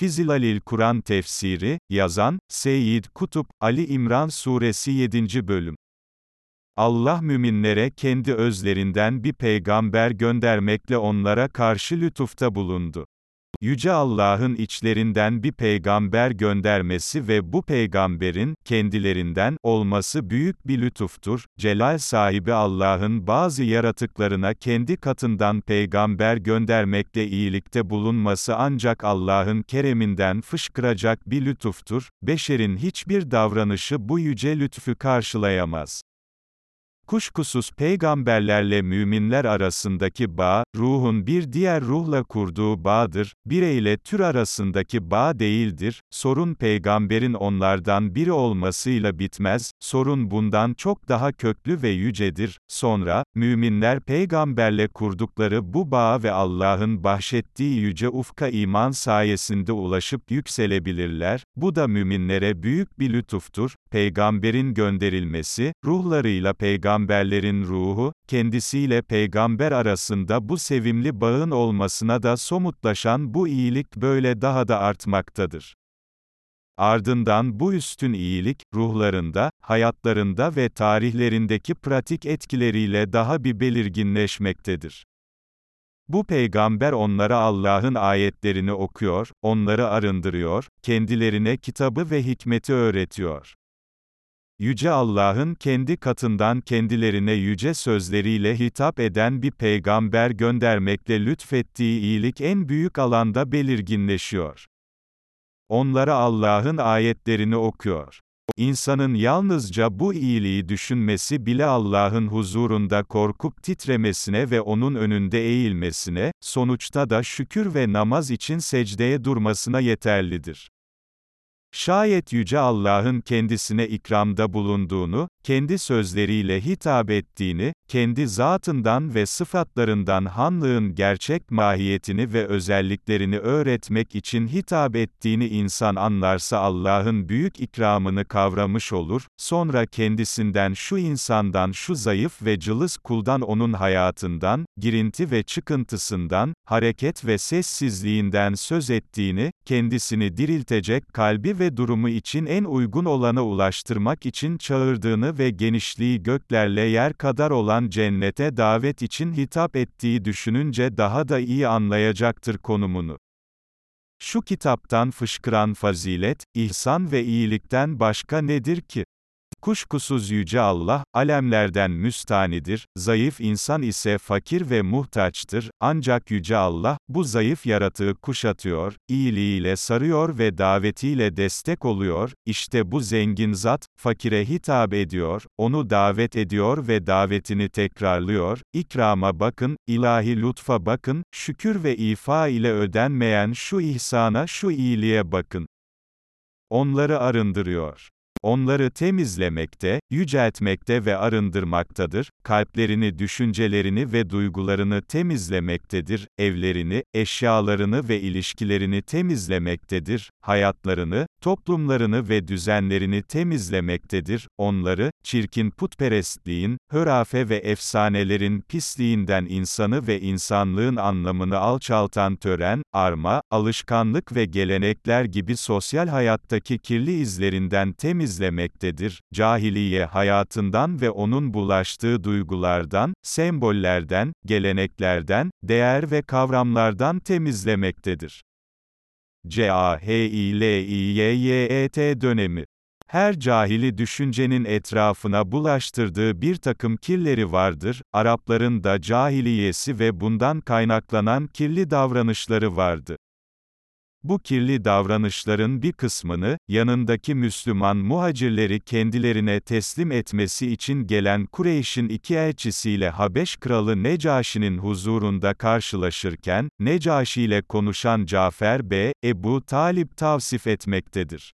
Fizilalil Kur'an Tefsiri, yazan, Seyyid Kutup, Ali İmran Suresi 7. Bölüm. Allah müminlere kendi özlerinden bir peygamber göndermekle onlara karşı lütufta bulundu. Yüce Allah'ın içlerinden bir peygamber göndermesi ve bu peygamberin, kendilerinden, olması büyük bir lütuftur. Celal sahibi Allah'ın bazı yaratıklarına kendi katından peygamber göndermekle iyilikte bulunması ancak Allah'ın kereminden fışkıracak bir lütuftur. Beşerin hiçbir davranışı bu yüce lütfu karşılayamaz. Kuşkusuz peygamberlerle müminler arasındaki bağ, ruhun bir diğer ruhla kurduğu bağdır, bireyle tür arasındaki bağ değildir, sorun peygamberin onlardan biri olmasıyla bitmez, sorun bundan çok daha köklü ve yücedir, sonra, müminler peygamberle kurdukları bu bağa ve Allah'ın bahşettiği yüce ufka iman sayesinde ulaşıp yükselebilirler, bu da müminlere büyük bir lütuftur, peygamberin gönderilmesi, ruhlarıyla peygamberlerin ruhu, kendisiyle peygamber arasında bu sevimli bağın olmasına da somutlaşan bu iyilik böyle daha da artmaktadır. Ardından bu üstün iyilik, ruhlarında, hayatlarında ve tarihlerindeki pratik etkileriyle daha bir belirginleşmektedir. Bu peygamber onlara Allah'ın ayetlerini okuyor, onları arındırıyor, kendilerine kitabı ve hikmeti öğretiyor. Yüce Allah'ın kendi katından kendilerine yüce sözleriyle hitap eden bir peygamber göndermekle lütfettiği iyilik en büyük alanda belirginleşiyor. Onlara Allah'ın ayetlerini okuyor. İnsanın yalnızca bu iyiliği düşünmesi bile Allah'ın huzurunda korkup titremesine ve onun önünde eğilmesine, sonuçta da şükür ve namaz için secdeye durmasına yeterlidir. Şayet Yüce Allah'ın kendisine ikramda bulunduğunu, kendi sözleriyle hitap ettiğini, kendi zatından ve sıfatlarından hanlığın gerçek mahiyetini ve özelliklerini öğretmek için hitap ettiğini insan anlarsa Allah'ın büyük ikramını kavramış olur, sonra kendisinden şu insandan şu zayıf ve cılız kuldan onun hayatından, girinti ve çıkıntısından, hareket ve sessizliğinden söz ettiğini, kendisini diriltecek kalbi ve durumu için en uygun olana ulaştırmak için çağırdığını ve genişliği göklerle yer kadar olan cennete davet için hitap ettiği düşününce daha da iyi anlayacaktır konumunu. Şu kitaptan fışkıran fazilet, ihsan ve iyilikten başka nedir ki? Kuşkusuz Yüce Allah, alemlerden müstanidir, zayıf insan ise fakir ve muhtaçtır, ancak Yüce Allah, bu zayıf yaratığı kuşatıyor, iyiliğiyle sarıyor ve davetiyle destek oluyor, işte bu zengin zat, fakire hitap ediyor, onu davet ediyor ve davetini tekrarlıyor, ikrama bakın, ilahi lütfa bakın, şükür ve ifa ile ödenmeyen şu ihsana şu iyiliğe bakın. Onları arındırıyor. Onları temizlemekte, yüceltmekte ve arındırmaktadır, kalplerini, düşüncelerini ve duygularını temizlemektedir, evlerini, eşyalarını ve ilişkilerini temizlemektedir, hayatlarını, toplumlarını ve düzenlerini temizlemektedir, onları, çirkin putperestliğin, hörafe ve efsanelerin pisliğinden insanı ve insanlığın anlamını alçaltan tören, arma, alışkanlık ve gelenekler gibi sosyal hayattaki kirli izlerinden temizlemektedir, cahiliye hayatından ve onun bulaştığı duygulardan, sembollerden, geleneklerden, değer ve kavramlardan temizlemektedir. C-A-H-I-L-I-Y-Y-E-T dönemi. Her cahili düşüncenin etrafına bulaştırdığı bir takım kirleri vardır, Arapların da cahiliyesi ve bundan kaynaklanan kirli davranışları vardı. Bu kirli davranışların bir kısmını, yanındaki Müslüman muhacirleri kendilerine teslim etmesi için gelen Kureyş'in iki elçisiyle Habeş kralı Necaşi'nin huzurunda karşılaşırken, Necaşi ile konuşan Cafer B. Ebu Talip tavsif etmektedir.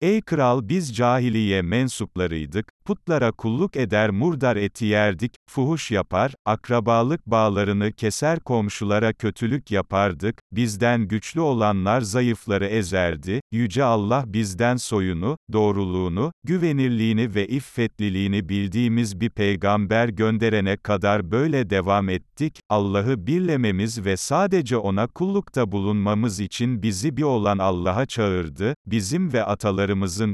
Ey kral biz cahiliye mensuplarıydık, putlara kulluk eder murdar eti yerdik, fuhuş yapar, akrabalık bağlarını keser komşulara kötülük yapardık, bizden güçlü olanlar zayıfları ezerdi, Yüce Allah bizden soyunu, doğruluğunu, güvenirliğini ve iffetliliğini bildiğimiz bir peygamber gönderene kadar böyle devam ettik, Allah'ı birlememiz ve sadece ona kullukta bulunmamız için bizi bir olan Allah'a çağırdı, bizim ve atalarımızın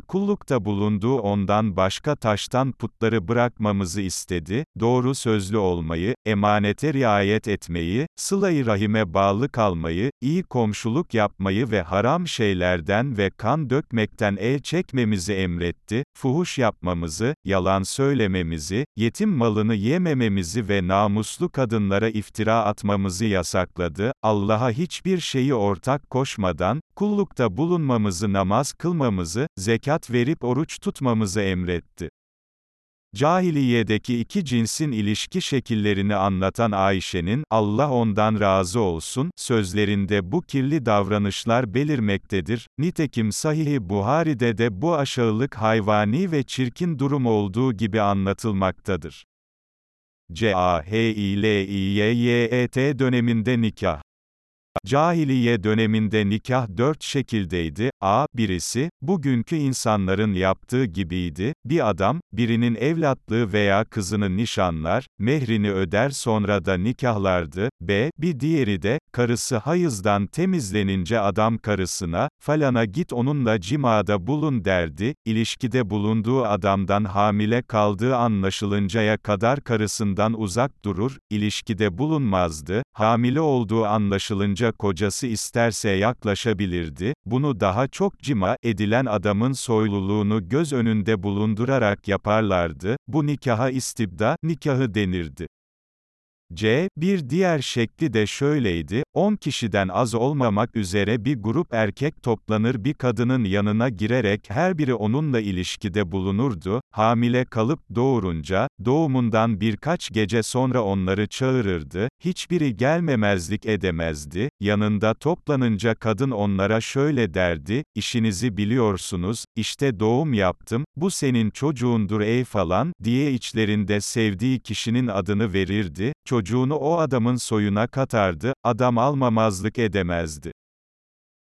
kullukta bulunduğu ondan başka taştan putları bırakmamızı istedi, doğru sözlü olmayı, emanete riayet etmeyi, sıla-i rahime bağlı kalmayı, iyi komşuluk yapmayı ve haram şeylerden ve kan dökmekten el çekmemizi emretti, fuhuş yapmamızı, yalan söylememizi, yetim malını yemememizi ve namuslu kadınlara iftira atmamızı yasakladı, Allah'a hiçbir şeyi ortak koşmadan, kullukta bulunmamızı namaz kılmamızı, zekat verip oruç tutmamızı emretti. Cahiliyedeki iki cinsin ilişki şekillerini anlatan Ayşe'nin, Allah ondan razı olsun, sözlerinde bu kirli davranışlar belirmektedir. Nitekim Sahih-i Buhari'de de bu aşağılık hayvani ve çirkin durum olduğu gibi anlatılmaktadır. C-A-H-I-L-I-Y-Y-E-T döneminde nikah Cahiliye döneminde nikah dört şekildeydi. A. Birisi, bugünkü insanların yaptığı gibiydi. Bir adam, birinin evlatlığı veya kızını nişanlar, mehrini öder sonra da nikahlardı. B. Bir diğeri de, karısı hayızdan temizlenince adam karısına, falana git onunla cimada bulun derdi, ilişkide bulunduğu adamdan hamile kaldığı anlaşılıncaya kadar karısından uzak durur, ilişkide bulunmazdı, hamile olduğu anlaşılınca kocası isterse yaklaşabilirdi, bunu daha çok cima edilen adamın soyluluğunu göz önünde bulundurarak yaparlardı, bu nikaha istibda nikahı denirdi. C. Bir diğer şekli de şöyleydi, 10 kişiden az olmamak üzere bir grup erkek toplanır bir kadının yanına girerek her biri onunla ilişkide bulunurdu, hamile kalıp doğurunca, doğumundan birkaç gece sonra onları çağırırdı, hiçbiri gelmemezlik edemezdi, yanında toplanınca kadın onlara şöyle derdi, işinizi biliyorsunuz, işte doğum yaptım, bu senin çocuğundur ey falan, diye içlerinde sevdiği kişinin adını verirdi, çocuğunu o adamın soyuna katardı, adam almamazlık edemezdi.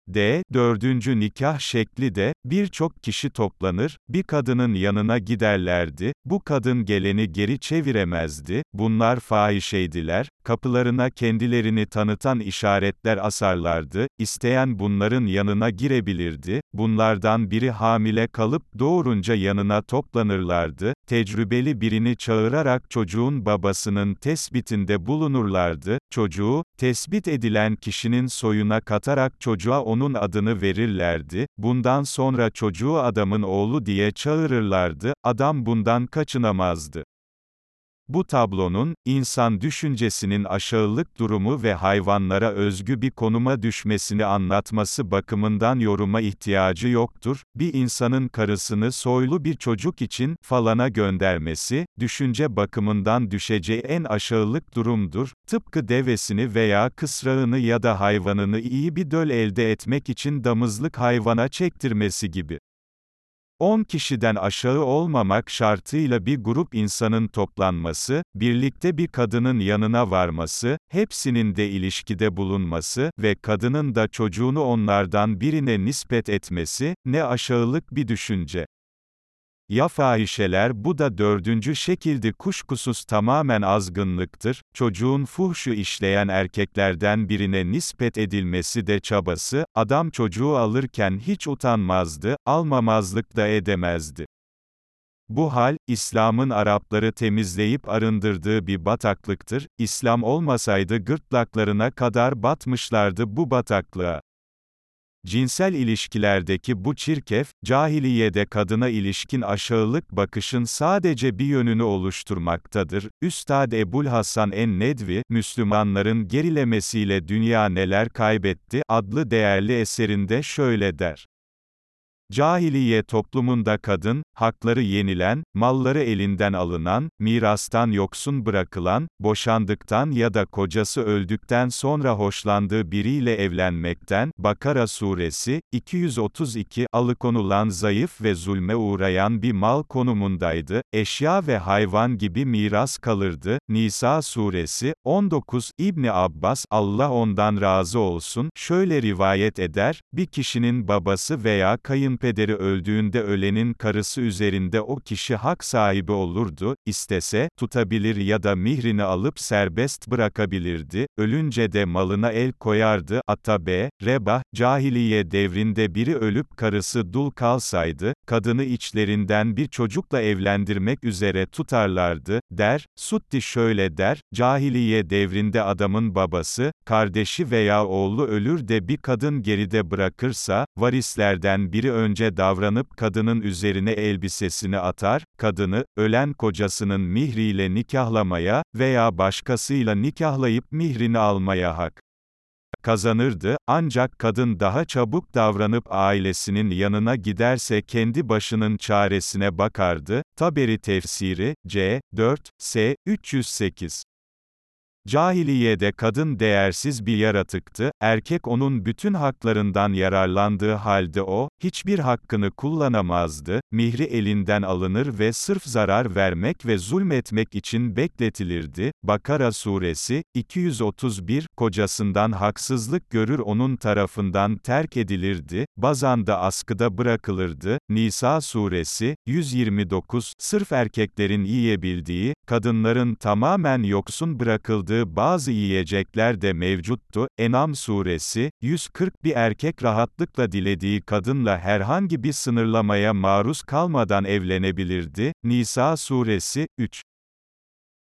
D. Dördüncü nikah şekli de, birçok kişi toplanır, bir kadının yanına giderlerdi, bu kadın geleni geri çeviremezdi, bunlar fahişeydiler, kapılarına kendilerini tanıtan işaretler asarlardı, isteyen bunların yanına girebilirdi, bunlardan biri hamile kalıp doğurunca yanına toplanırlardı, tecrübeli birini çağırarak çocuğun babasının tespitinde bulunurlardı, çocuğu, tespit edilen kişinin soyuna katarak çocuğa onun adını verirlerdi, bundan sonra çocuğu adamın oğlu diye çağırırlardı, adam bundan kaçınamazdı. Bu tablonun, insan düşüncesinin aşağılık durumu ve hayvanlara özgü bir konuma düşmesini anlatması bakımından yoruma ihtiyacı yoktur, bir insanın karısını soylu bir çocuk için, falana göndermesi, düşünce bakımından düşeceği en aşağılık durumdur, tıpkı devesini veya kısrağını ya da hayvanını iyi bir döl elde etmek için damızlık hayvana çektirmesi gibi. 10 kişiden aşağı olmamak şartıyla bir grup insanın toplanması, birlikte bir kadının yanına varması, hepsinin de ilişkide bulunması ve kadının da çocuğunu onlardan birine nispet etmesi, ne aşağılık bir düşünce. Ya fahişeler bu da dördüncü şekilde kuşkusuz tamamen azgınlıktır, çocuğun fuhşu işleyen erkeklerden birine nispet edilmesi de çabası, adam çocuğu alırken hiç utanmazdı, almamazlık da edemezdi. Bu hal, İslam'ın Arapları temizleyip arındırdığı bir bataklıktır, İslam olmasaydı gırtlaklarına kadar batmışlardı bu bataklığa. Cinsel ilişkilerdeki bu çirkef, cahiliyede kadına ilişkin aşağılık bakışın sadece bir yönünü oluşturmaktadır. Üstad Ebul Hasan en-Nedvi, Müslümanların gerilemesiyle dünya neler kaybetti adlı değerli eserinde şöyle der. Cahiliye toplumunda kadın, hakları yenilen, malları elinden alınan, mirastan yoksun bırakılan, boşandıktan ya da kocası öldükten sonra hoşlandığı biriyle evlenmekten, Bakara suresi, 232, alıkonulan zayıf ve zulme uğrayan bir mal konumundaydı, eşya ve hayvan gibi miras kalırdı, Nisa suresi, 19, İbni Abbas, Allah ondan razı olsun, şöyle rivayet eder, bir kişinin babası veya kayınpederi öldüğünde ölenin karısı üzerinde o kişi hak sahibi olurdu, istese, tutabilir ya da mihrini alıp serbest bırakabilirdi, ölünce de malına el koyardı, Atabe, Rebah, cahiliye devrinde biri ölüp karısı dul kalsaydı, kadını içlerinden bir çocukla evlendirmek üzere tutarlardı, der, Sutti şöyle der, cahiliye devrinde adamın babası, kardeşi veya oğlu ölür de bir kadın geride bırakırsa, varislerden biri önce davranıp kadının üzerine elbisesini atar, kadını, ölen kocasının mihriyle nikahlamaya veya başkasıyla nikahlayıp mihrini almaya hak kazanırdı, ancak kadın daha çabuk davranıp ailesinin yanına giderse kendi başının çaresine bakardı. Taberi tefsiri, C. 4, S. 308 Cahiliyede kadın değersiz bir yaratıktı, erkek onun bütün haklarından yararlandığı halde o, hiçbir hakkını kullanamazdı, mihri elinden alınır ve sırf zarar vermek ve zulmetmek için bekletilirdi. Bakara suresi, 231, kocasından haksızlık görür onun tarafından terk edilirdi, bazan da askıda bırakılırdı. Nisa suresi, 129, sırf erkeklerin yiyebildiği, kadınların tamamen yoksun bırakıldığı kullandığı bazı yiyecekler de mevcuttu. Enam suresi, 140 bir erkek rahatlıkla dilediği kadınla herhangi bir sınırlamaya maruz kalmadan evlenebilirdi. Nisa suresi, 3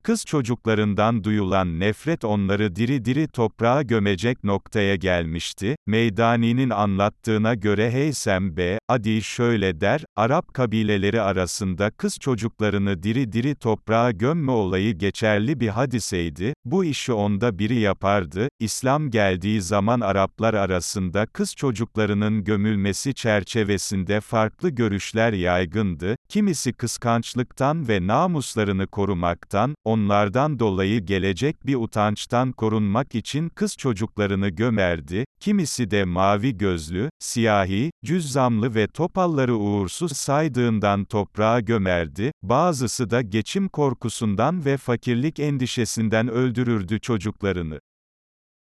Kız çocuklarından duyulan nefret onları diri diri toprağa gömecek noktaya gelmişti. Meydani'nin anlattığına göre Heysem B. Adi şöyle der, Arap kabileleri arasında kız çocuklarını diri diri toprağa gömme olayı geçerli bir hadiseydi, bu işi onda biri yapardı, İslam geldiği zaman Araplar arasında kız çocuklarının gömülmesi çerçevesinde farklı görüşler yaygındı, kimisi kıskançlıktan ve namuslarını korumaktan, onlardan dolayı gelecek bir utançtan korunmak için kız çocuklarını gömerdi, kimisi de mavi gözlü, siyahi, cüzzamlı ve topalları uğursuz saydığından toprağa gömerdi, bazısı da geçim korkusundan ve fakirlik endişesinden öldürürdü çocuklarını.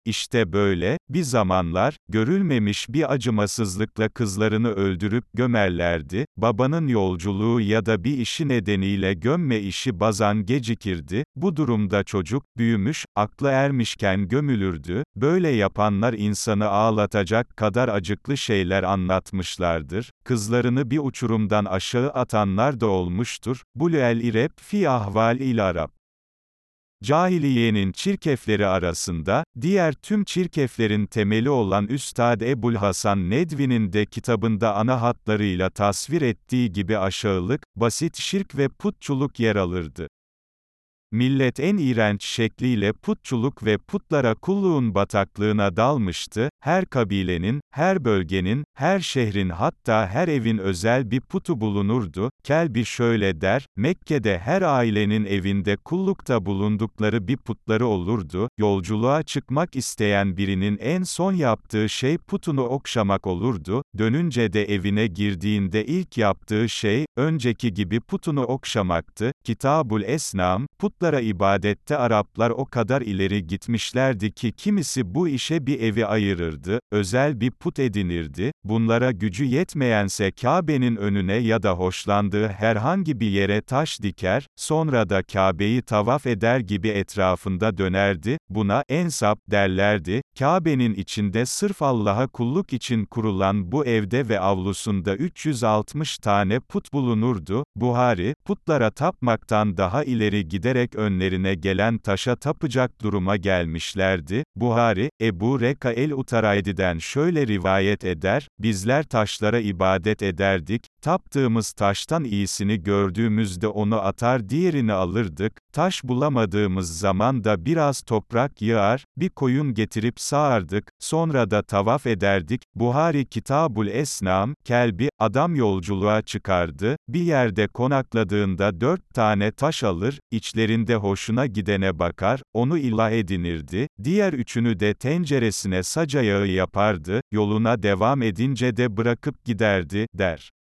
İşte böyle, bir zamanlar, görülmemiş bir acımasızlıkla kızlarını öldürüp gömerlerdi, babanın yolculuğu ya da bir işi nedeniyle gömme işi bazan gecikirdi, bu durumda çocuk, büyümüş, aklı ermişken gömülürdü, böyle yapanlar insanı ağlatacak kadar acıklı şeyler anlatmışlardır, kızlarını bir uçurumdan aşağı atanlar da olmuştur, Bulüel İrep fi ahval il Arap. Cahiliyenin çirkefleri arasında, diğer tüm çirkeflerin temeli olan Üstad Ebul Hasan Nedvi'nin de kitabında ana hatlarıyla tasvir ettiği gibi aşağılık, basit şirk ve putçuluk yer alırdı. Millet en iğrenç şekliyle putçuluk ve putlara kulluğun bataklığına dalmıştı, her kabilenin, her bölgenin, her şehrin hatta her evin özel bir putu bulunurdu, Kelbi şöyle der, Mekke'de her ailenin evinde kullukta bulundukları bir putları olurdu, yolculuğa çıkmak isteyen birinin en son yaptığı şey putunu okşamak olurdu, dönünce de evine girdiğinde ilk yaptığı şey, önceki gibi putunu okşamaktı, Kitabul Esnam, put putlara ibadette Araplar o kadar ileri gitmişlerdi ki kimisi bu işe bir evi ayırırdı, özel bir put edinirdi, bunlara gücü yetmeyense Kabe'nin önüne ya da hoşlandığı herhangi bir yere taş diker, sonra da Kabe'yi tavaf eder gibi etrafında dönerdi, buna ensap derlerdi, Kabe'nin içinde sırf Allah'a kulluk için kurulan bu evde ve avlusunda 360 tane put bulunurdu, Buhari, putlara tapmaktan daha ileri giderek önlerine gelen taşa tapacak duruma gelmişlerdi. Buhari, Ebu Reka el-Utaraydi'den şöyle rivayet eder, bizler taşlara ibadet ederdik, taptığımız taştan iyisini gördüğümüzde onu atar diğerini alırdık, taş bulamadığımız zaman da biraz toprak yığar, bir koyun getirip sağardık, sonra da tavaf ederdik, Buhari Kitabul Esnam, Kelbi, adam yolculuğa çıkardı, bir yerde konakladığında dört tane taş alır, içlerinde hoşuna gidene bakar, onu ilah edinirdi, diğer üçünü de tenceresine saca yağı yapardı, yoluna devam edince de bırakıp giderdi, der.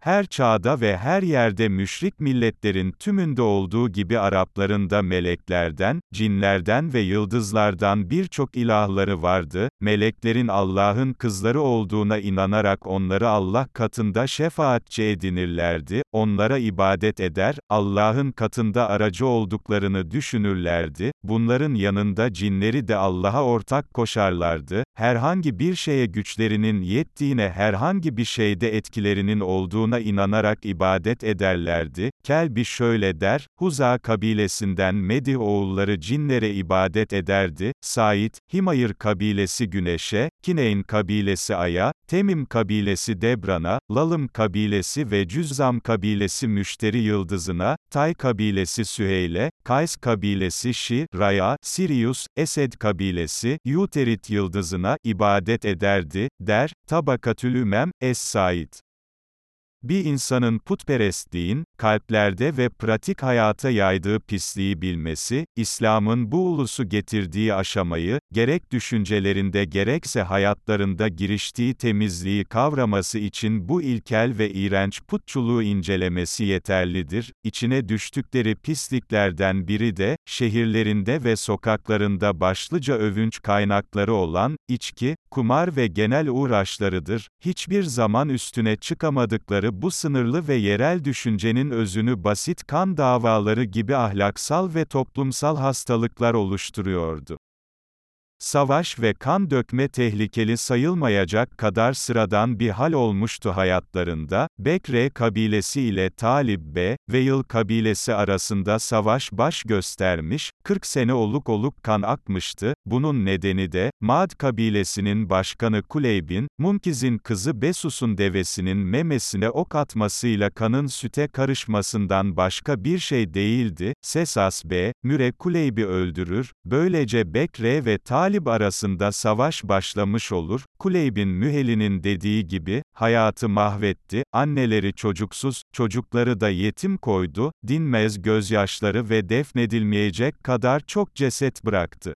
Her çağda ve her yerde müşrik milletlerin tümünde olduğu gibi Arapların da meleklerden, cinlerden ve yıldızlardan birçok ilahları vardı, meleklerin Allah'ın kızları olduğuna inanarak onları Allah katında şefaatçi edinirlerdi, onlara ibadet eder, Allah'ın katında aracı olduklarını düşünürlerdi, bunların yanında cinleri de Allah'a ortak koşarlardı, herhangi bir şeye güçlerinin yettiğine herhangi bir şeyde etkilerinin olduğunu olduğuna inanarak ibadet ederlerdi. Kelbi şöyle der, Huza kabilesinden Medi oğulları cinlere ibadet ederdi, Said, Himayır kabilesi güneşe, Kineyn kabilesi aya, Temim kabilesi Debran'a, Lalım kabilesi ve Cüzzam kabilesi Müşteri yıldızına, Tay kabilesi Süheyl'e, Kays kabilesi Şi, Raya, Sirius, Esed kabilesi, Yuterit yıldızına ibadet ederdi, der, Tabakatül Ümem, Es-Said. Bir insanın putperestliğin, kalplerde ve pratik hayata yaydığı pisliği bilmesi, İslam'ın bu ulusu getirdiği aşamayı, gerek düşüncelerinde gerekse hayatlarında giriştiği temizliği kavraması için bu ilkel ve iğrenç putçuluğu incelemesi yeterlidir. İçine düştükleri pisliklerden biri de, şehirlerinde ve sokaklarında başlıca övünç kaynakları olan, içki, kumar ve genel uğraşlarıdır. Hiçbir zaman üstüne çıkamadıkları bu sınırlı ve yerel düşüncenin özünü basit kan davaları gibi ahlaksal ve toplumsal hastalıklar oluşturuyordu. Savaş ve kan dökme tehlikeli sayılmayacak kadar sıradan bir hal olmuştu hayatlarında, Bekre kabilesi ile Talib B. Veil kabilesi arasında savaş baş göstermiş, 40 sene oluk oluk kan akmıştı, bunun nedeni de, Mad kabilesinin başkanı Kuleyb'in, Munkiz'in kızı Besus'un devesinin memesine ok atmasıyla kanın süte karışmasından başka bir şey değildi, Sesas B. Müre Kuleyb'i öldürür, böylece Bekre ve Talib Talib arasında savaş başlamış olur, Kuleyb'in Müheli'nin dediği gibi, hayatı mahvetti, anneleri çocuksuz, çocukları da yetim koydu, dinmez gözyaşları ve defnedilmeyecek kadar çok ceset bıraktı.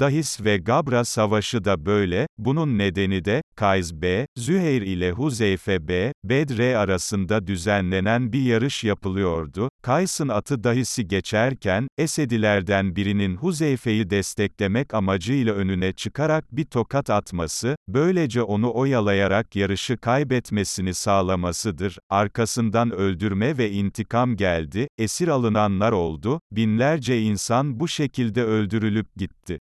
Dahis ve Gabra Savaşı da böyle, bunun nedeni de, Kays B, Züheyr ile Huzeyfe B, Bedre arasında düzenlenen bir yarış yapılıyordu. Kays'ın atı Dahis'i geçerken, Esedilerden birinin Huzeyfe'yi desteklemek amacıyla önüne çıkarak bir tokat atması, böylece onu oyalayarak yarışı kaybetmesini sağlamasıdır. Arkasından öldürme ve intikam geldi, esir alınanlar oldu, binlerce insan bu şekilde öldürülüp gitti.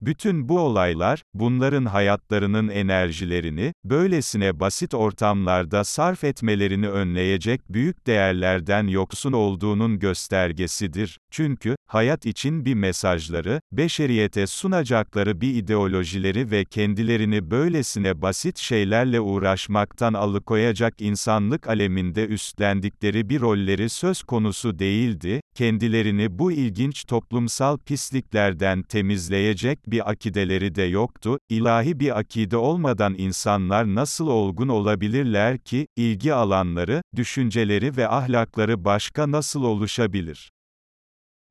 Bütün bu olaylar, bunların hayatlarının enerjilerini, böylesine basit ortamlarda sarf etmelerini önleyecek büyük değerlerden yoksun olduğunun göstergesidir. Çünkü, hayat için bir mesajları, beşeriyete sunacakları bir ideolojileri ve kendilerini böylesine basit şeylerle uğraşmaktan alıkoyacak insanlık aleminde üstlendikleri bir rolleri söz konusu değildi, kendilerini bu ilginç toplumsal pisliklerden temizleyecek bir akideleri de yoktu, ilahi bir akide olmadan insanlar nasıl olgun olabilirler ki, ilgi alanları, düşünceleri ve ahlakları başka nasıl oluşabilir?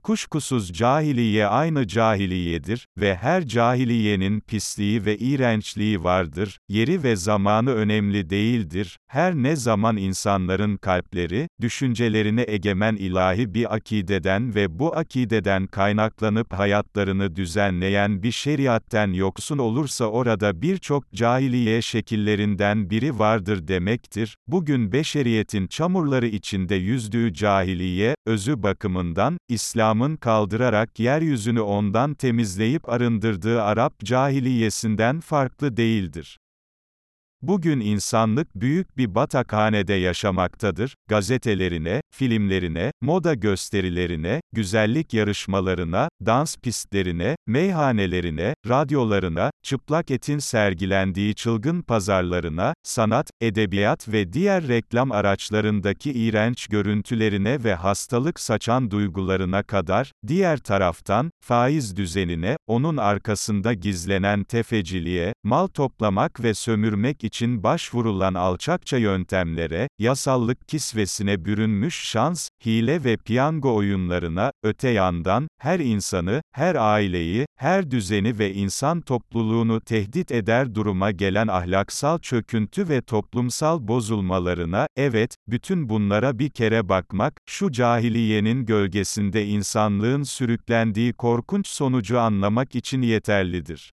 Kuşkusuz cahiliye aynı cahiliyedir ve her cahiliyenin pisliği ve iğrençliği vardır. Yeri ve zamanı önemli değildir. Her ne zaman insanların kalpleri, düşüncelerine egemen ilahi bir akideden ve bu akideden kaynaklanıp hayatlarını düzenleyen bir şeriatten yoksun olursa orada birçok cahiliye şekillerinden biri vardır demektir. Bugün beşeriyetin çamurları içinde yüzdüğü cahiliye, özü bakımından, İslam İslam'ın kaldırarak yeryüzünü ondan temizleyip arındırdığı Arap cahiliyesinden farklı değildir. Bugün insanlık büyük bir batakhanede yaşamaktadır, gazetelerine, filmlerine, moda gösterilerine, güzellik yarışmalarına, dans pistlerine, meyhanelerine, radyolarına, çıplak etin sergilendiği çılgın pazarlarına, sanat, edebiyat ve diğer reklam araçlarındaki iğrenç görüntülerine ve hastalık saçan duygularına kadar, diğer taraftan, faiz düzenine, onun arkasında gizlenen tefeciliğe, mal toplamak ve sömürmek için başvurulan alçakça yöntemlere, yasallık kisvesine bürünmüş şans, hile ve piyango oyunlarına, öte yandan, her insanı, her aileyi, her düzeni ve insan topluluğunu tehdit eder duruma gelen ahlaksal çöküntü ve toplumsal bozulmalarına, evet, bütün bunlara bir kere bakmak, şu cahiliyenin gölgesinde insanlığın sürüklendiği korkunç sonucu anlamak için yeterlidir.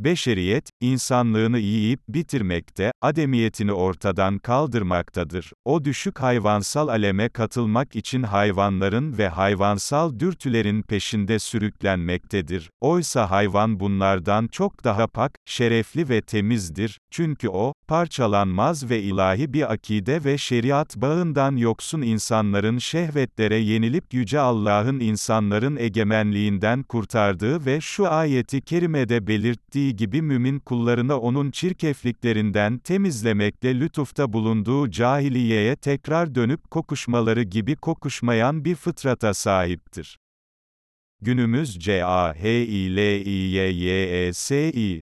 Beşeriyet, insanlığını yiyip bitirmekte, ademiyetini ortadan kaldırmaktadır. O düşük hayvansal aleme katılmak için hayvanların ve hayvansal dürtülerin peşinde sürüklenmektedir. Oysa hayvan bunlardan çok daha pak, şerefli ve temizdir, çünkü o, parçalanmaz ve ilahi bir akide ve şeriat bağından yoksun insanların şehvetlere yenilip Yüce Allah'ın insanların egemenliğinden kurtardığı ve şu ayeti kerimede belirttiği gibi mümin kullarını onun çirkefliklerinden temizlemekle lütufta bulunduğu cahiliyeye tekrar dönüp kokuşmaları gibi kokuşmayan bir fıtrata sahiptir. Günümüz C-A-H-I-L-I-Y-Y-E-S-I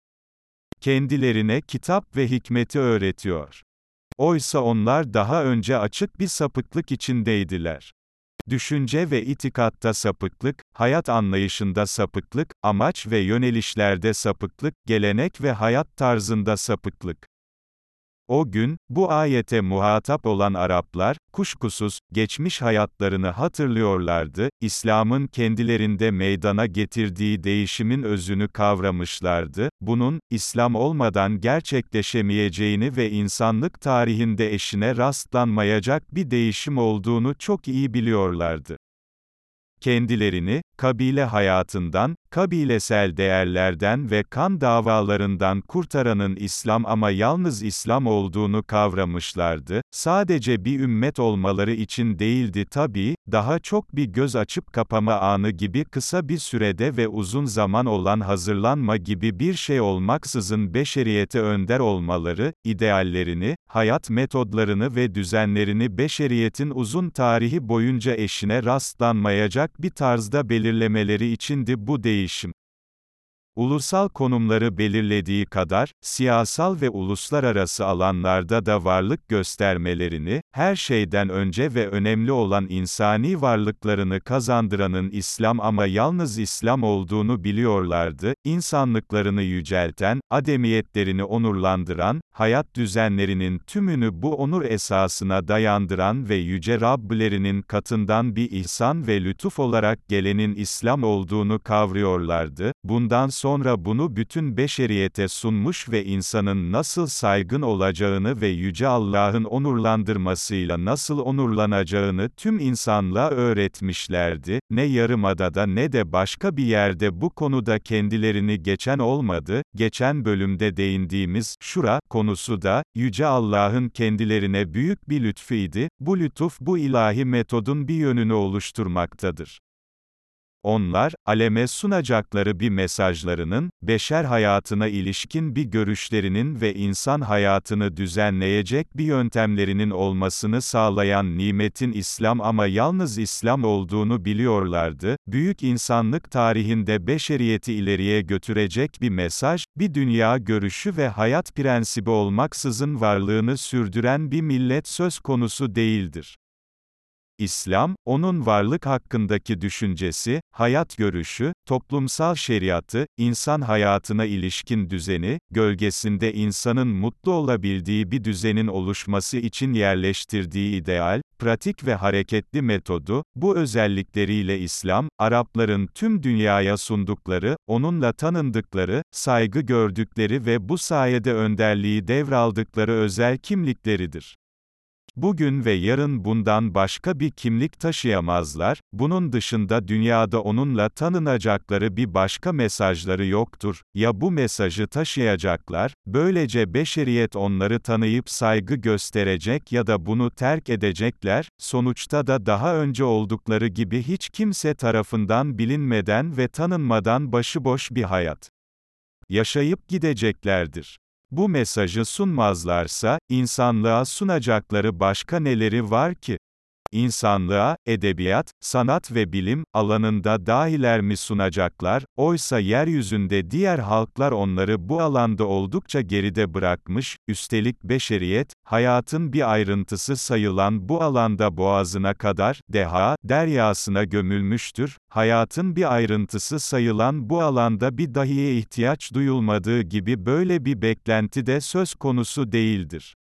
kendilerine kitap ve hikmeti öğretiyor. Oysa onlar daha önce açık bir sapıklık içindeydiler. Düşünce ve itikatta sapıklık, hayat anlayışında sapıklık, amaç ve yönelişlerde sapıklık, gelenek ve hayat tarzında sapıklık. O gün, bu ayete muhatap olan Araplar, kuşkusuz, geçmiş hayatlarını hatırlıyorlardı, İslam'ın kendilerinde meydana getirdiği değişimin özünü kavramışlardı, bunun, İslam olmadan gerçekleşemeyeceğini ve insanlık tarihinde eşine rastlanmayacak bir değişim olduğunu çok iyi biliyorlardı. Kendilerini, kabile hayatından, kabilesel değerlerden ve kan davalarından kurtaranın İslam ama yalnız İslam olduğunu kavramışlardı, sadece bir ümmet olmaları için değildi tabii, daha çok bir göz açıp kapama anı gibi kısa bir sürede ve uzun zaman olan hazırlanma gibi bir şey olmaksızın beşeriyete önder olmaları, ideallerini, hayat metodlarını ve düzenlerini beşeriyetin uzun tarihi boyunca eşine rastlanmayacak bir tarzda belirlemeleri içindi bu değişim ulusal konumları belirlediği kadar, siyasal ve uluslararası alanlarda da varlık göstermelerini, her şeyden önce ve önemli olan insani varlıklarını kazandıranın İslam ama yalnız İslam olduğunu biliyorlardı, insanlıklarını yücelten, ademiyetlerini onurlandıran, hayat düzenlerinin tümünü bu onur esasına dayandıran ve yüce Rablerinin katından bir ihsan ve lütuf olarak gelenin İslam olduğunu kavruyorlardı, bundan sonra sonra bunu bütün beşeriyete sunmuş ve insanın nasıl saygın olacağını ve Yüce Allah'ın onurlandırmasıyla nasıl onurlanacağını tüm insanlığa öğretmişlerdi, ne yarımadada ne de başka bir yerde bu konuda kendilerini geçen olmadı, geçen bölümde değindiğimiz, şura, konusu da, Yüce Allah'ın kendilerine büyük bir lütfuydu, bu lütuf bu ilahi metodun bir yönünü oluşturmaktadır. Onlar, aleme sunacakları bir mesajlarının, beşer hayatına ilişkin bir görüşlerinin ve insan hayatını düzenleyecek bir yöntemlerinin olmasını sağlayan nimetin İslam ama yalnız İslam olduğunu biliyorlardı, büyük insanlık tarihinde beşeriyeti ileriye götürecek bir mesaj, bir dünya görüşü ve hayat prensibi olmaksızın varlığını sürdüren bir millet söz konusu değildir. İslam, onun varlık hakkındaki düşüncesi, hayat görüşü, toplumsal şeriatı, insan hayatına ilişkin düzeni, gölgesinde insanın mutlu olabildiği bir düzenin oluşması için yerleştirdiği ideal, pratik ve hareketli metodu, bu özellikleriyle İslam, Arapların tüm dünyaya sundukları, onunla tanındıkları, saygı gördükleri ve bu sayede önderliği devraldıkları özel kimlikleridir. Bugün ve yarın bundan başka bir kimlik taşıyamazlar, bunun dışında dünyada onunla tanınacakları bir başka mesajları yoktur, ya bu mesajı taşıyacaklar, böylece beşeriyet onları tanıyıp saygı gösterecek ya da bunu terk edecekler, sonuçta da daha önce oldukları gibi hiç kimse tarafından bilinmeden ve tanınmadan başıboş bir hayat yaşayıp gideceklerdir. Bu mesajı sunmazlarsa, insanlığa sunacakları başka neleri var ki? İnsanlığa, edebiyat, sanat ve bilim alanında dahiler mi sunacaklar, oysa yeryüzünde diğer halklar onları bu alanda oldukça geride bırakmış, üstelik beşeriyet, hayatın bir ayrıntısı sayılan bu alanda boğazına kadar, deha, deryasına gömülmüştür, hayatın bir ayrıntısı sayılan bu alanda bir dahiye ihtiyaç duyulmadığı gibi böyle bir beklenti de söz konusu değildir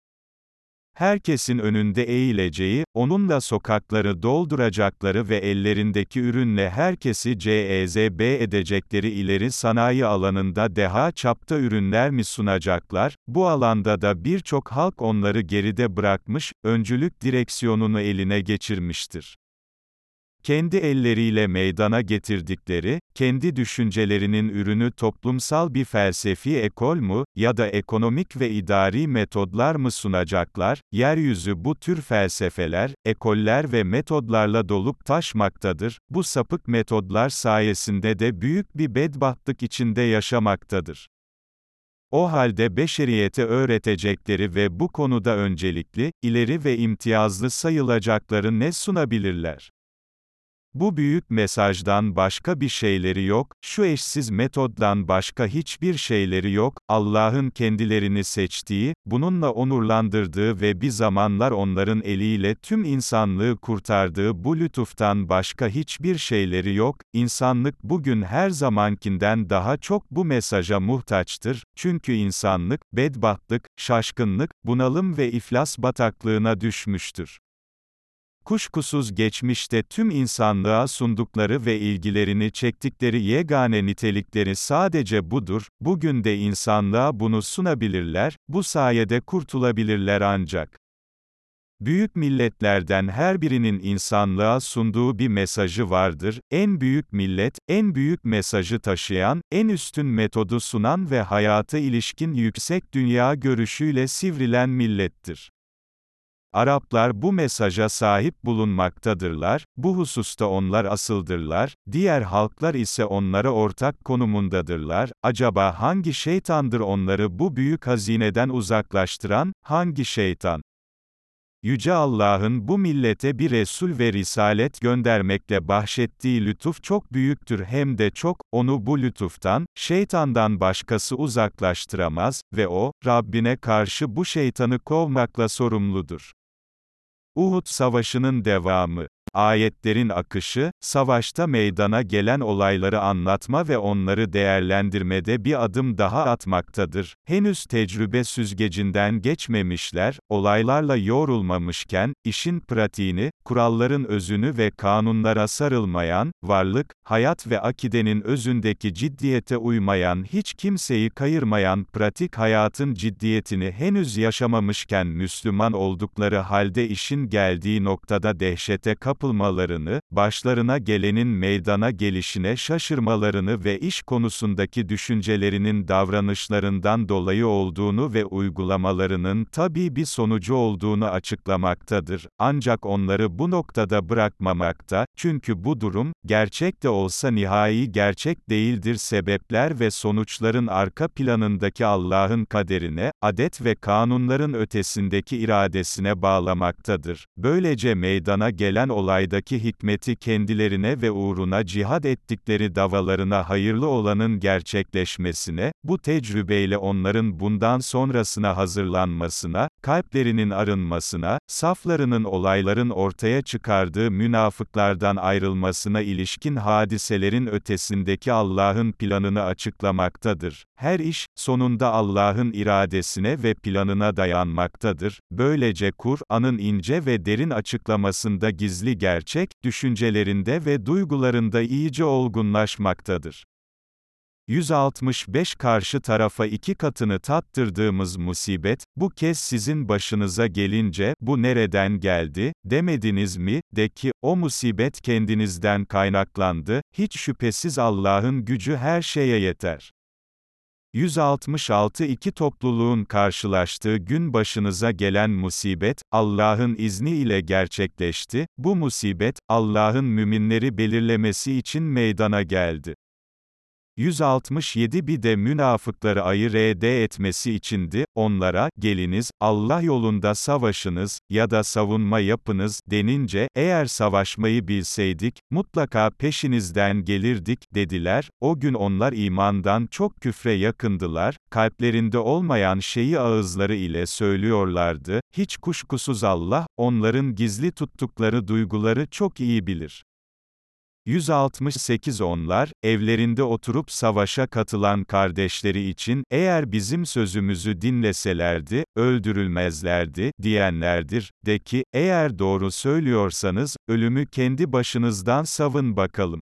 herkesin önünde eğileceği, onunla sokakları dolduracakları ve ellerindeki ürünle herkesi cezb edecekleri ileri sanayi alanında deha çapta ürünler mi sunacaklar, bu alanda da birçok halk onları geride bırakmış, öncülük direksiyonunu eline geçirmiştir kendi elleriyle meydana getirdikleri, kendi düşüncelerinin ürünü toplumsal bir felsefi ekol mu, ya da ekonomik ve idari metodlar mı sunacaklar, yeryüzü bu tür felsefeler, ekoller ve metodlarla dolup taşmaktadır, bu sapık metodlar sayesinde de büyük bir bedbahtlık içinde yaşamaktadır. O halde beşeriyete öğretecekleri ve bu konuda öncelikli, ileri ve imtiyazlı sayılacakları ne sunabilirler? Bu büyük mesajdan başka bir şeyleri yok, şu eşsiz metoddan başka hiçbir şeyleri yok, Allah'ın kendilerini seçtiği, bununla onurlandırdığı ve bir zamanlar onların eliyle tüm insanlığı kurtardığı bu lütuftan başka hiçbir şeyleri yok, insanlık bugün her zamankinden daha çok bu mesaja muhtaçtır, çünkü insanlık, bedbahtlık, şaşkınlık, bunalım ve iflas bataklığına düşmüştür. Kuşkusuz geçmişte tüm insanlığa sundukları ve ilgilerini çektikleri yegane nitelikleri sadece budur, bugün de insanlığa bunu sunabilirler, bu sayede kurtulabilirler ancak. Büyük milletlerden her birinin insanlığa sunduğu bir mesajı vardır, en büyük millet, en büyük mesajı taşıyan, en üstün metodu sunan ve hayata ilişkin yüksek dünya görüşüyle sivrilen millettir. Araplar bu mesaja sahip bulunmaktadırlar, bu hususta onlar asıldırlar, diğer halklar ise onlara ortak konumundadırlar, acaba hangi şeytandır onları bu büyük hazineden uzaklaştıran, hangi şeytan? Yüce Allah'ın bu millete bir Resul ve Risalet göndermekle bahşettiği lütuf çok büyüktür hem de çok, onu bu lütuftan, şeytandan başkası uzaklaştıramaz ve o, Rabbine karşı bu şeytanı kovmakla sorumludur. Uhud Savaşı'nın devamı Ayetlerin akışı, savaşta meydana gelen olayları anlatma ve onları değerlendirmede bir adım daha atmaktadır. Henüz tecrübe süzgecinden geçmemişler, olaylarla yoğrulmamışken, işin pratiğini, kuralların özünü ve kanunlara sarılmayan, varlık, hayat ve akidenin özündeki ciddiyete uymayan hiç kimseyi kayırmayan pratik hayatın ciddiyetini henüz yaşamamışken Müslüman oldukları halde işin geldiği noktada dehşete kapılmışlar kapılmalarını, başlarına gelenin meydana gelişine şaşırmalarını ve iş konusundaki düşüncelerinin davranışlarından dolayı olduğunu ve uygulamalarının tabii bir sonucu olduğunu açıklamaktadır. Ancak onları bu noktada bırakmamakta, çünkü bu durum, gerçek de olsa nihai gerçek değildir sebepler ve sonuçların arka planındaki Allah'ın kaderine, adet ve kanunların ötesindeki iradesine bağlamaktadır. Böylece meydana gelen olay olaydaki hikmeti kendilerine ve uğruna cihad ettikleri davalarına hayırlı olanın gerçekleşmesine, bu tecrübeyle onların bundan sonrasına hazırlanmasına, kalplerinin arınmasına, saflarının olayların ortaya çıkardığı münafıklardan ayrılmasına ilişkin hadiselerin ötesindeki Allah'ın planını açıklamaktadır. Her iş, sonunda Allah'ın iradesine ve planına dayanmaktadır. Böylece Kur'an'ın ince ve derin açıklamasında gizli gerçek, düşüncelerinde ve duygularında iyice olgunlaşmaktadır. 165 karşı tarafa iki katını tattırdığımız musibet, bu kez sizin başınıza gelince, bu nereden geldi, demediniz mi, de ki, o musibet kendinizden kaynaklandı, hiç şüphesiz Allah'ın gücü her şeye yeter. 166 iki topluluğun karşılaştığı gün başınıza gelen musibet, Allah'ın izni ile gerçekleşti, bu musibet, Allah'ın müminleri belirlemesi için meydana geldi. 167 bir de münafıkları ayır ede etmesi içindi, onlara, geliniz, Allah yolunda savaşınız, ya da savunma yapınız, denince, eğer savaşmayı bilseydik, mutlaka peşinizden gelirdik, dediler, o gün onlar imandan çok küfre yakındılar, kalplerinde olmayan şeyi ağızları ile söylüyorlardı, hiç kuşkusuz Allah, onların gizli tuttukları duyguları çok iyi bilir. 168 Onlar, evlerinde oturup savaşa katılan kardeşleri için, eğer bizim sözümüzü dinleselerdi, öldürülmezlerdi, diyenlerdir. De ki, eğer doğru söylüyorsanız, ölümü kendi başınızdan savın bakalım.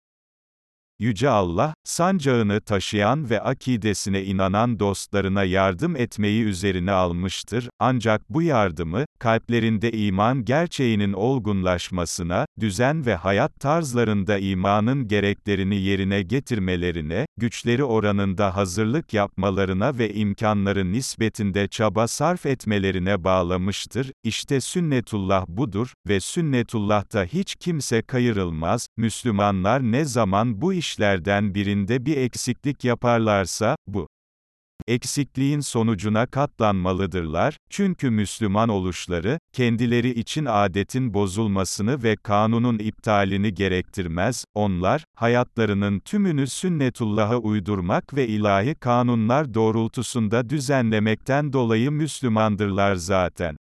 Yüce Allah, sancağını taşıyan ve akidesine inanan dostlarına yardım etmeyi üzerine almıştır, ancak bu yardımı, kalplerinde iman gerçeğinin olgunlaşmasına, düzen ve hayat tarzlarında imanın gereklerini yerine getirmelerine, güçleri oranında hazırlık yapmalarına ve imkanları nispetinde çaba sarf etmelerine bağlamıştır, İşte sünnetullah budur ve sünnetullah'ta hiç kimse kayırılmaz, Müslümanlar ne zaman bu iş işlerden birinde bir eksiklik yaparlarsa, bu eksikliğin sonucuna katlanmalıdırlar, çünkü Müslüman oluşları, kendileri için adetin bozulmasını ve kanunun iptalini gerektirmez, onlar, hayatlarının tümünü sünnetullah'a uydurmak ve ilahi kanunlar doğrultusunda düzenlemekten dolayı Müslümandırlar zaten.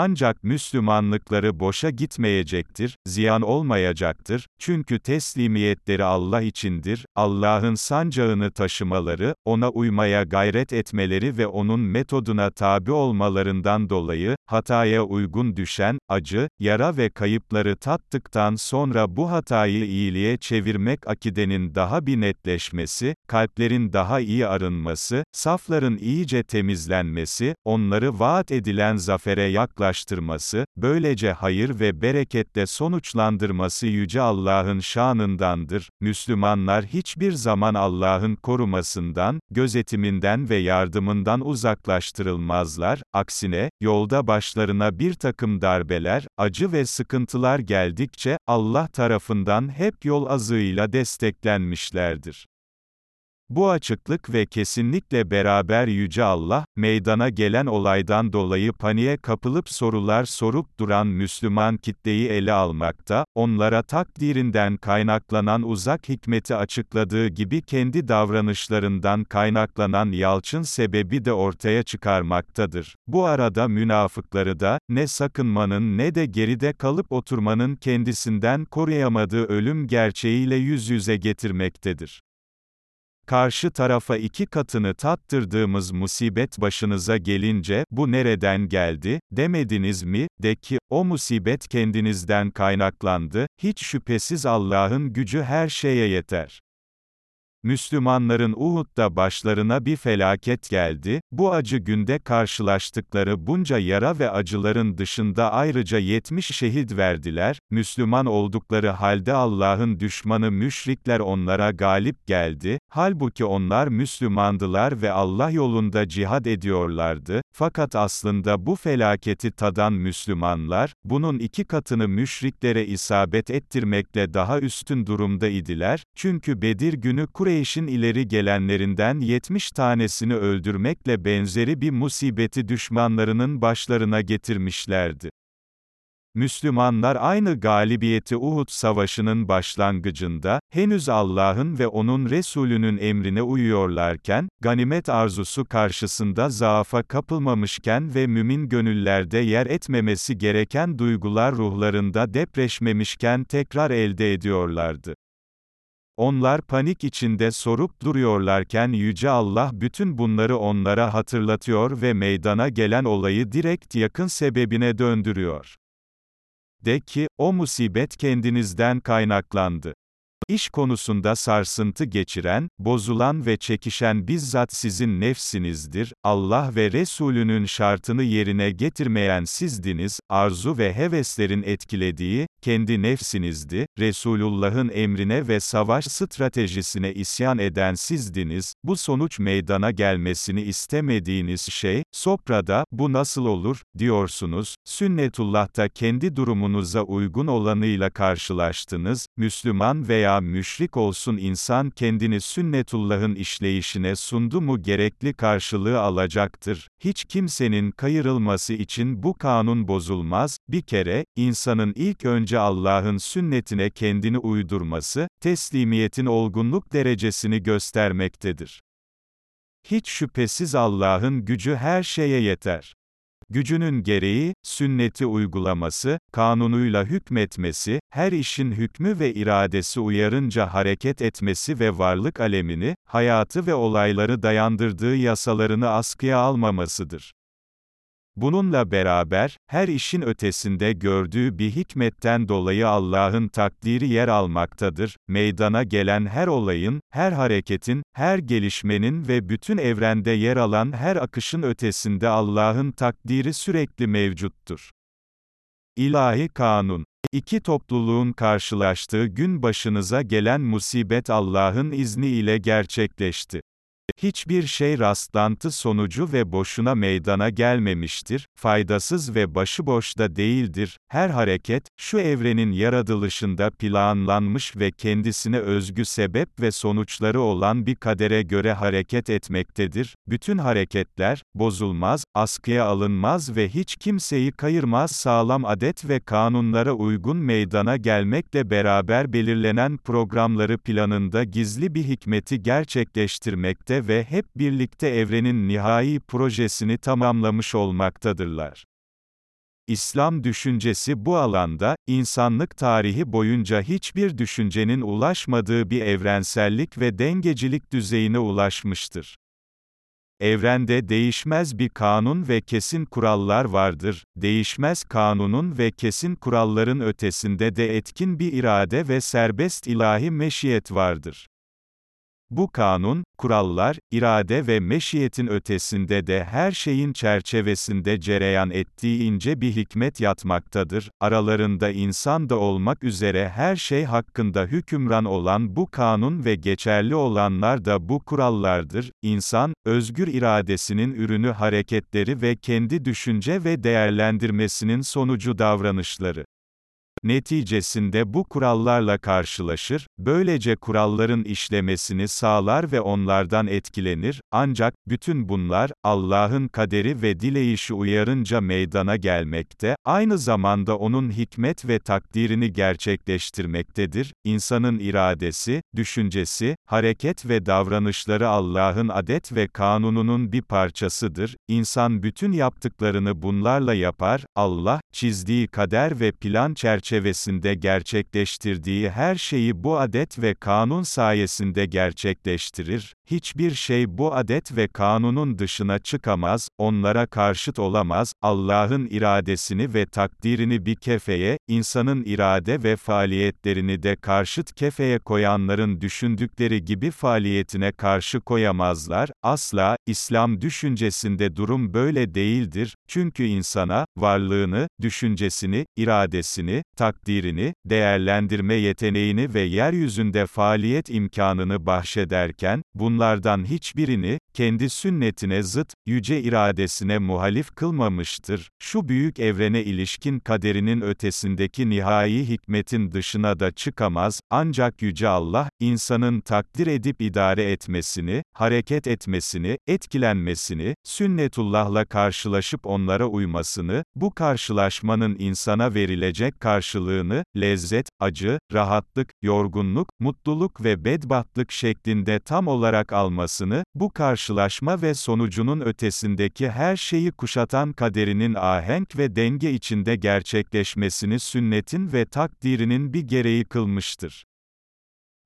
Ancak Müslümanlıkları boşa gitmeyecektir, ziyan olmayacaktır, çünkü teslimiyetleri Allah içindir, Allah'ın sancağını taşımaları, ona uymaya gayret etmeleri ve onun metoduna tabi olmalarından dolayı, hataya uygun düşen, acı, yara ve kayıpları tattıktan sonra bu hatayı iyiliğe çevirmek akidenin daha bir netleşmesi, kalplerin daha iyi arınması, safların iyice temizlenmesi, onları vaat edilen zafere yaklaşması, yaklaştırması, böylece hayır ve bereketle sonuçlandırması Yüce Allah'ın şanındandır. Müslümanlar hiçbir zaman Allah'ın korumasından, gözetiminden ve yardımından uzaklaştırılmazlar, aksine, yolda başlarına bir takım darbeler, acı ve sıkıntılar geldikçe, Allah tarafından hep yol azığıyla desteklenmişlerdir. Bu açıklık ve kesinlikle beraber Yüce Allah, meydana gelen olaydan dolayı paniğe kapılıp sorular sorup duran Müslüman kitleyi ele almakta, onlara takdirinden kaynaklanan uzak hikmeti açıkladığı gibi kendi davranışlarından kaynaklanan yalçın sebebi de ortaya çıkarmaktadır. Bu arada münafıkları da, ne sakınmanın ne de geride kalıp oturmanın kendisinden koruyamadığı ölüm gerçeğiyle yüz yüze getirmektedir karşı tarafa iki katını tattırdığımız musibet başınıza gelince, bu nereden geldi, demediniz mi, de ki, o musibet kendinizden kaynaklandı, hiç şüphesiz Allah'ın gücü her şeye yeter. Müslümanların Uhud'da başlarına bir felaket geldi, bu acı günde karşılaştıkları bunca yara ve acıların dışında ayrıca 70 şehit verdiler, Müslüman oldukları halde Allah'ın düşmanı müşrikler onlara galip geldi, halbuki onlar Müslümandılar ve Allah yolunda cihad ediyorlardı, fakat aslında bu felaketi tadan Müslümanlar, bunun iki katını müşriklere isabet ettirmekle daha üstün durumda idiler, çünkü Bedir günü Kureyş Kureyş'in ileri gelenlerinden 70 tanesini öldürmekle benzeri bir musibeti düşmanlarının başlarına getirmişlerdi. Müslümanlar aynı galibiyeti Uhud Savaşı'nın başlangıcında, henüz Allah'ın ve onun Resulünün emrine uyuyorlarken, ganimet arzusu karşısında zaafa kapılmamışken ve mümin gönüllerde yer etmemesi gereken duygular ruhlarında depreşmemişken tekrar elde ediyorlardı. Onlar panik içinde sorup duruyorlarken Yüce Allah bütün bunları onlara hatırlatıyor ve meydana gelen olayı direkt yakın sebebine döndürüyor. De ki, o musibet kendinizden kaynaklandı. İş konusunda sarsıntı geçiren, bozulan ve çekişen bizzat sizin nefsinizdir, Allah ve Resulünün şartını yerine getirmeyen sizdiniz, arzu ve heveslerin etkilediği, kendi nefsinizdi, Resulullah'ın emrine ve savaş stratejisine isyan eden sizdiniz, bu sonuç meydana gelmesini istemediğiniz şey, Sokra'da, bu nasıl olur, diyorsunuz, sünnetullah'ta kendi durumunuza uygun olanıyla karşılaştınız, Müslüman veya müşrik olsun insan kendini sünnetullah'ın işleyişine sundu mu gerekli karşılığı alacaktır. Hiç kimsenin kayırılması için bu kanun bozulmaz, bir kere, insanın ilk önce Allah'ın sünnetine kendini uydurması, teslimiyetin olgunluk derecesini göstermektedir. Hiç şüphesiz Allah'ın gücü her şeye yeter. Gücünün gereği, sünneti uygulaması, kanunuyla hükmetmesi, her işin hükmü ve iradesi uyarınca hareket etmesi ve varlık alemini, hayatı ve olayları dayandırdığı yasalarını askıya almamasıdır. Bununla beraber, her işin ötesinde gördüğü bir hikmetten dolayı Allah'ın takdiri yer almaktadır, meydana gelen her olayın, her hareketin, her gelişmenin ve bütün evrende yer alan her akışın ötesinde Allah'ın takdiri sürekli mevcuttur. İlahi Kanun İki topluluğun karşılaştığı gün başınıza gelen musibet Allah'ın izni ile gerçekleşti. Hiçbir şey rastlantı sonucu ve boşuna meydana gelmemiştir, faydasız ve başıboş da değildir. Her hareket, şu evrenin yaratılışında planlanmış ve kendisine özgü sebep ve sonuçları olan bir kadere göre hareket etmektedir. Bütün hareketler, bozulmaz, askıya alınmaz ve hiç kimseyi kayırmaz sağlam adet ve kanunlara uygun meydana gelmekle beraber belirlenen programları planında gizli bir hikmeti gerçekleştirmekte ve hep birlikte evrenin nihai projesini tamamlamış olmaktadırlar. İslam düşüncesi bu alanda, insanlık tarihi boyunca hiçbir düşüncenin ulaşmadığı bir evrensellik ve dengecilik düzeyine ulaşmıştır. Evrende değişmez bir kanun ve kesin kurallar vardır. Değişmez kanunun ve kesin kuralların ötesinde de etkin bir irade ve serbest ilahi meşiyet vardır. Bu kanun, kurallar, irade ve meşiyetin ötesinde de her şeyin çerçevesinde cereyan ettiği ince bir hikmet yatmaktadır. Aralarında insan da olmak üzere her şey hakkında hükümran olan bu kanun ve geçerli olanlar da bu kurallardır. İnsan, özgür iradesinin ürünü hareketleri ve kendi düşünce ve değerlendirmesinin sonucu davranışları. Neticesinde bu kurallarla karşılaşır, böylece kuralların işlemesini sağlar ve onlardan etkilenir, ancak, bütün bunlar, Allah'ın kaderi ve dileyişi uyarınca meydana gelmekte, aynı zamanda onun hikmet ve takdirini gerçekleştirmektedir. İnsanın iradesi, düşüncesi, hareket ve davranışları Allah'ın adet ve kanununun bir parçasıdır. İnsan bütün yaptıklarını bunlarla yapar, Allah, çizdiği kader ve plan çerçevesinde çerçevesinde gerçekleştirdiği her şeyi bu adet ve kanun sayesinde gerçekleştirir, hiçbir şey bu adet ve kanunun dışına çıkamaz, onlara karşıt olamaz, Allah'ın iradesini ve takdirini bir kefeye, insanın irade ve faaliyetlerini de karşıt kefeye koyanların düşündükleri gibi faaliyetine karşı koyamazlar, asla, İslam düşüncesinde durum böyle değildir, çünkü insana, varlığını, düşüncesini, iradesini, takdirini, değerlendirme yeteneğini ve yeryüzünde faaliyet imkanını bahşederken, bunlardan hiçbirini, kendi sünnetine zıt, yüce iradesine muhalif kılmamıştır. Şu büyük evrene ilişkin kaderinin ötesindeki nihai hikmetin dışına da çıkamaz, ancak yüce Allah, insanın takdir edip idare etmesini, hareket etmesini, etkilenmesini, sünnetullahla karşılaşıp onlara uymasını, bu karşılaşmanın insana verilecek karşılığını, lezzet, acı, rahatlık, yorgunluk, mutluluk ve bedbahtlık şeklinde tam olarak almasını, bu karşılaşma ve sonucunun ötesindeki her şeyi kuşatan kaderinin ahenk ve denge içinde gerçekleşmesini sünnetin ve takdirinin bir gereği kılmıştır.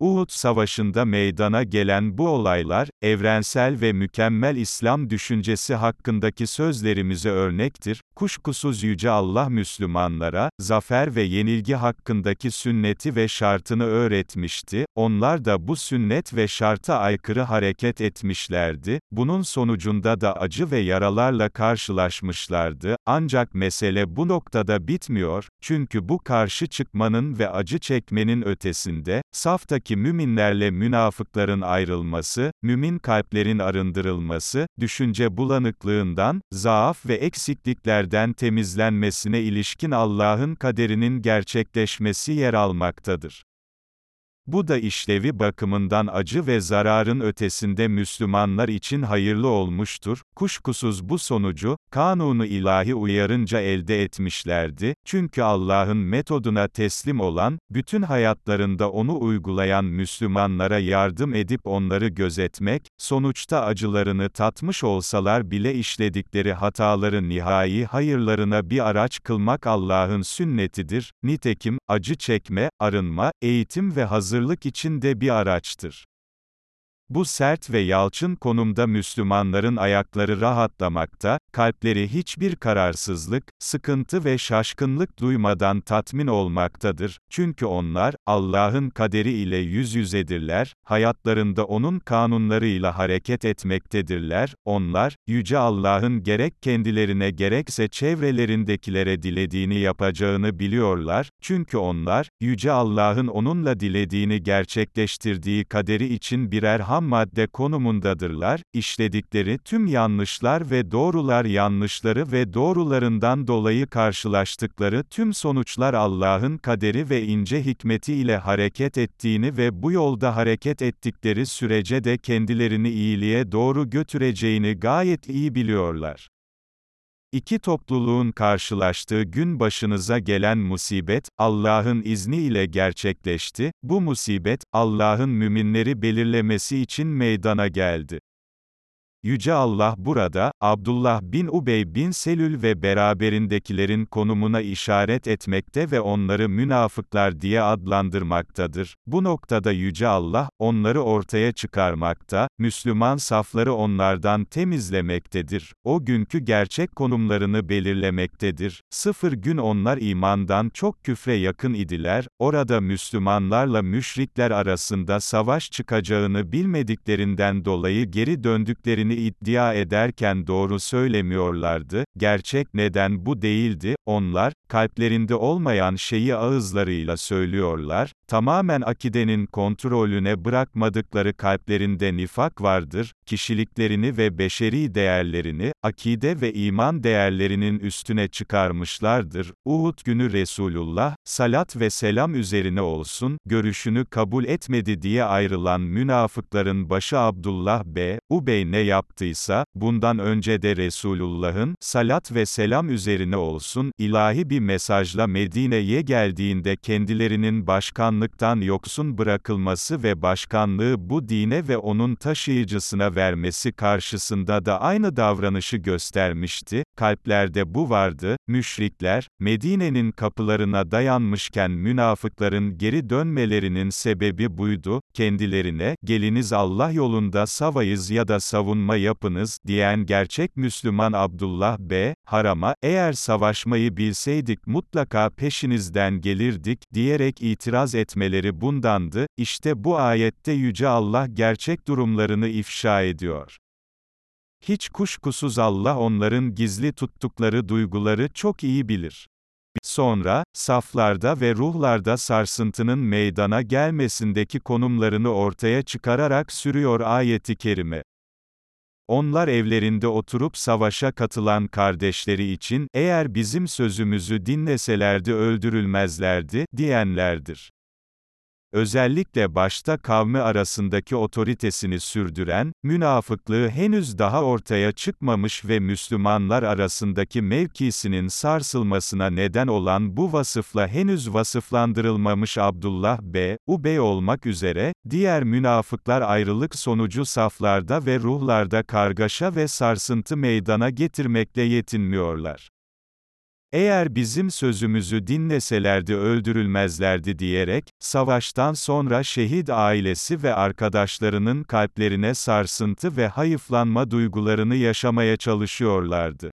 Uhud Savaşı'nda meydana gelen bu olaylar, evrensel ve mükemmel İslam düşüncesi hakkındaki sözlerimize örnektir, kuşkusuz Yüce Allah Müslümanlara, zafer ve yenilgi hakkındaki sünneti ve şartını öğretmişti, onlar da bu sünnet ve şarta aykırı hareket etmişlerdi, bunun sonucunda da acı ve yaralarla karşılaşmışlardı, ancak mesele bu noktada bitmiyor, çünkü bu karşı çıkmanın ve acı çekmenin ötesinde, saftaki müminlerle münafıkların ayrılması, mümin kalplerin arındırılması, düşünce bulanıklığından, zaaf ve eksikliklerden temizlenmesine ilişkin Allah'ın kaderinin gerçekleşmesi yer almaktadır. Bu da işlevi bakımından acı ve zararın ötesinde Müslümanlar için hayırlı olmuştur, kuşkusuz bu sonucu, kanunu ilahi uyarınca elde etmişlerdi, çünkü Allah'ın metoduna teslim olan, bütün hayatlarında onu uygulayan Müslümanlara yardım edip onları gözetmek, sonuçta acılarını tatmış olsalar bile işledikleri hataları nihai hayırlarına bir araç kılmak Allah'ın sünnetidir, nitekim, acı çekme, arınma, eğitim ve hazırlık hazırlık için de bir araçtır. Bu sert ve yalçın konumda Müslümanların ayakları rahatlamakta, kalpleri hiçbir kararsızlık, sıkıntı ve şaşkınlık duymadan tatmin olmaktadır, çünkü onlar, Allah'ın kaderi ile yüz yüzedirler, hayatlarında O'nun kanunlarıyla hareket etmektedirler, onlar, Yüce Allah'ın gerek kendilerine gerekse çevrelerindekilere dilediğini yapacağını biliyorlar, çünkü onlar, Yüce Allah'ın onunla dilediğini gerçekleştirdiği kaderi için birer ham ham madde konumundadırlar, işledikleri tüm yanlışlar ve doğrular yanlışları ve doğrularından dolayı karşılaştıkları tüm sonuçlar Allah'ın kaderi ve ince hikmeti ile hareket ettiğini ve bu yolda hareket ettikleri sürece de kendilerini iyiliğe doğru götüreceğini gayet iyi biliyorlar. İki topluluğun karşılaştığı gün başınıza gelen musibet, Allah'ın izniyle gerçekleşti, bu musibet, Allah'ın müminleri belirlemesi için meydana geldi. Yüce Allah burada, Abdullah bin Ubey bin Selül ve beraberindekilerin konumuna işaret etmekte ve onları münafıklar diye adlandırmaktadır. Bu noktada Yüce Allah, onları ortaya çıkarmakta, Müslüman safları onlardan temizlemektedir. O günkü gerçek konumlarını belirlemektedir. Sıfır gün onlar imandan çok küfre yakın idiler, orada Müslümanlarla müşrikler arasında savaş çıkacağını bilmediklerinden dolayı geri döndüklerini olduğunu iddia ederken doğru söylemiyorlardı, gerçek neden bu değildi, onlar, kalplerinde olmayan şeyi ağızlarıyla söylüyorlar, tamamen akidenin kontrolüne bırakmadıkları kalplerinde nifak vardır, kişiliklerini ve beşeri değerlerini, akide ve iman değerlerinin üstüne çıkarmışlardır. Uhud günü Resulullah, salat ve selam üzerine olsun, görüşünü kabul etmedi diye ayrılan münafıkların başı Abdullah B. Ubey ne yaptıysa, bundan önce de Resulullah'ın, salat ve selam üzerine olsun, ilahi bir mesajla Medine'ye geldiğinde kendilerinin başkanlıktan yoksun bırakılması ve başkanlığı bu dine ve onun taşıyıcısına vermesi karşısında da aynı davranışı göstermişti, kalplerde bu vardı, müşrikler, Medine'nin kapılarına dayanmışken münafıkların geri dönmelerinin sebebi buydu, kendilerine, geliniz Allah yolunda savayız ya da savunma yapınız, diyen gerçek Müslüman Abdullah B. Haram'a, eğer savaşmayı bilseydik mutlaka peşinizden gelirdik, diyerek itiraz etmeleri bundandı, işte bu ayette Yüce Allah gerçek durumlarını ifşa ediyor. Hiç kuşkusuz Allah onların gizli tuttukları duyguları çok iyi bilir. Sonra, saflarda ve ruhlarda sarsıntının meydana gelmesindeki konumlarını ortaya çıkararak sürüyor ayeti kerime. Onlar evlerinde oturup savaşa katılan kardeşleri için, eğer bizim sözümüzü dinleselerdi öldürülmezlerdi, diyenlerdir. Özellikle başta kavmi arasındaki otoritesini sürdüren, münafıklığı henüz daha ortaya çıkmamış ve Müslümanlar arasındaki mevkisinin sarsılmasına neden olan bu vasıfla henüz vasıflandırılmamış Abdullah B. Ubey olmak üzere, diğer münafıklar ayrılık sonucu saflarda ve ruhlarda kargaşa ve sarsıntı meydana getirmekle yetinmiyorlar. Eğer bizim sözümüzü dinleselerdi öldürülmezlerdi diyerek, savaştan sonra şehit ailesi ve arkadaşlarının kalplerine sarsıntı ve hayıflanma duygularını yaşamaya çalışıyorlardı.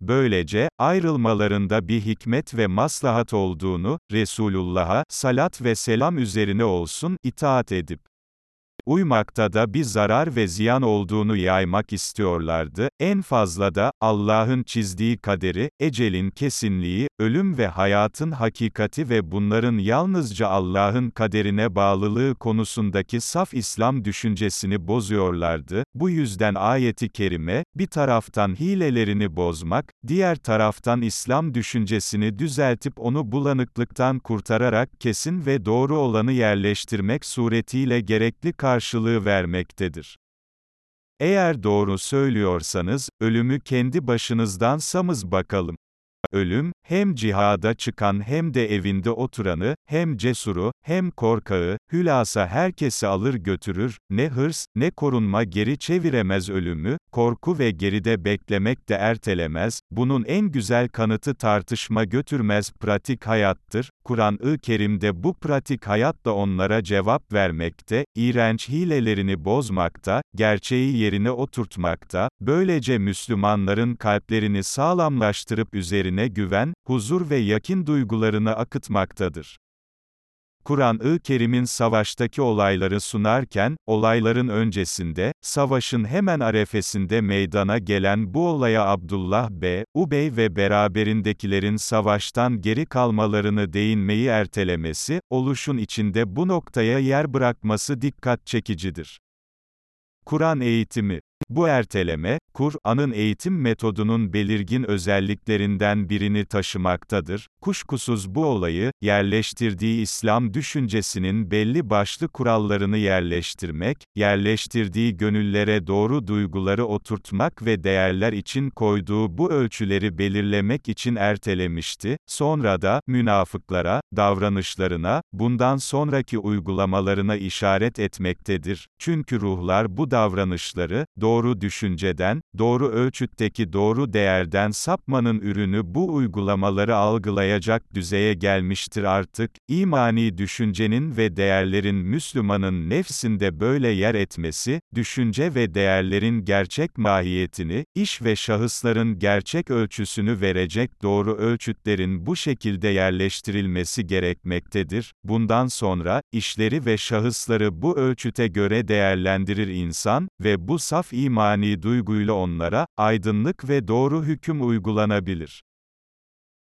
Böylece, ayrılmalarında bir hikmet ve maslahat olduğunu, Resulullah'a, salat ve selam üzerine olsun, itaat edip, uymakta da bir zarar ve ziyan olduğunu yaymak istiyorlardı, en fazla da, Allah'ın çizdiği kaderi, ecelin kesinliği, ölüm ve hayatın hakikati ve bunların yalnızca Allah'ın kaderine bağlılığı konusundaki saf İslam düşüncesini bozuyorlardı, bu yüzden ayeti kerime, bir taraftan hilelerini bozmak, diğer taraftan İslam düşüncesini düzeltip onu bulanıklıktan kurtararak kesin ve doğru olanı yerleştirmek suretiyle gerekli karşılığı vermektedir. Eğer doğru söylüyorsanız, ölümü kendi başınızdan samız bakalım. Ölüm, hem cihada çıkan hem de evinde oturanı, hem cesuru, hem korkağı, hülasa herkesi alır götürür, ne hırs, ne korunma geri çeviremez ölümü, korku ve geride beklemek de ertelemez, bunun en güzel kanıtı tartışma götürmez pratik hayattır, Kur'an-ı Kerim'de bu pratik hayatla onlara cevap vermekte, iğrenç hilelerini bozmakta, gerçeği yerine oturtmakta, böylece Müslümanların kalplerini sağlamlaştırıp üzerine güven, huzur ve yakin duygularını akıtmaktadır. Kur'an-ı Kerim'in savaştaki olayları sunarken, olayların öncesinde, savaşın hemen arefesinde meydana gelen bu olaya Abdullah B. Ubey ve beraberindekilerin savaştan geri kalmalarını değinmeyi ertelemesi, oluşun içinde bu noktaya yer bırakması dikkat çekicidir. Kur'an eğitimi bu erteleme, Kur'an'ın eğitim metodunun belirgin özelliklerinden birini taşımaktadır. Kuşkusuz bu olayı, yerleştirdiği İslam düşüncesinin belli başlı kurallarını yerleştirmek, yerleştirdiği gönüllere doğru duyguları oturtmak ve değerler için koyduğu bu ölçüleri belirlemek için ertelemişti. Sonra da, münafıklara, davranışlarına, bundan sonraki uygulamalarına işaret etmektedir. Çünkü ruhlar bu davranışları, doğru düşünceden, doğru ölçütteki doğru değerden sapmanın ürünü bu uygulamaları algılayacak düzeye gelmiştir artık, imani düşüncenin ve değerlerin Müslümanın nefsinde böyle yer etmesi, düşünce ve değerlerin gerçek mahiyetini, iş ve şahısların gerçek ölçüsünü verecek doğru ölçütlerin bu şekilde yerleştirilmesi gerekmektedir. Bundan sonra, işleri ve şahısları bu ölçüte göre değerlendirir insan ve bu saf imani duyguyla onlara, aydınlık ve doğru hüküm uygulanabilir.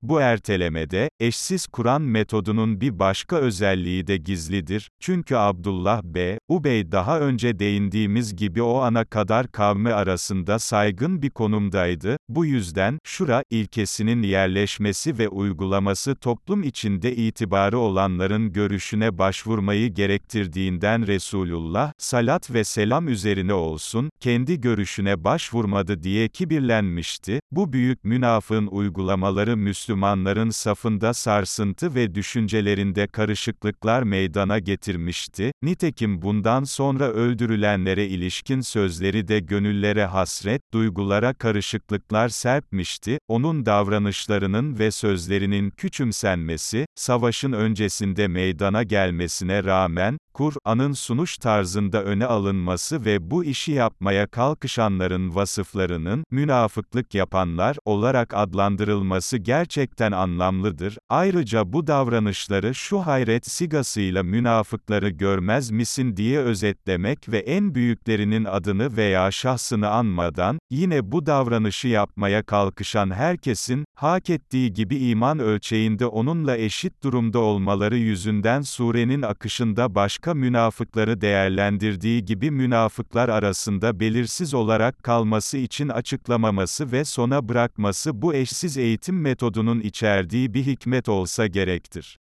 Bu ertelemede, eşsiz Kur'an metodunun bir başka özelliği de gizlidir, çünkü Abdullah B. Ubey daha önce değindiğimiz gibi o ana kadar kavmi arasında saygın bir konumdaydı, bu yüzden, şura, ilkesinin yerleşmesi ve uygulaması toplum içinde itibarı olanların görüşüne başvurmayı gerektirdiğinden Resulullah, salat ve selam üzerine olsun, kendi görüşüne başvurmadı diye kibirlenmişti, bu büyük münafığın uygulamaları Müslüman Müslümanların safında sarsıntı ve düşüncelerinde karışıklıklar meydana getirmişti, nitekim bundan sonra öldürülenlere ilişkin sözleri de gönüllere hasret, duygulara karışıklıklar serpmişti, onun davranışlarının ve sözlerinin küçümsenmesi, savaşın öncesinde meydana gelmesine rağmen, Kur'an'ın sunuş tarzında öne alınması ve bu işi yapmaya kalkışanların vasıflarının, münafıklık yapanlar, olarak adlandırılması gerçekten anlamlıdır. Ayrıca bu davranışları şu hayret sigasıyla münafıkları görmez misin diye özetlemek ve en büyüklerinin adını veya şahsını anmadan, yine bu davranışı yapmaya kalkışan herkesin, hak ettiği gibi iman ölçeğinde onunla eşit durumda olmaları yüzünden surenin akışında başka başka münafıkları değerlendirdiği gibi münafıklar arasında belirsiz olarak kalması için açıklamaması ve sona bırakması bu eşsiz eğitim metodunun içerdiği bir hikmet olsa gerektir.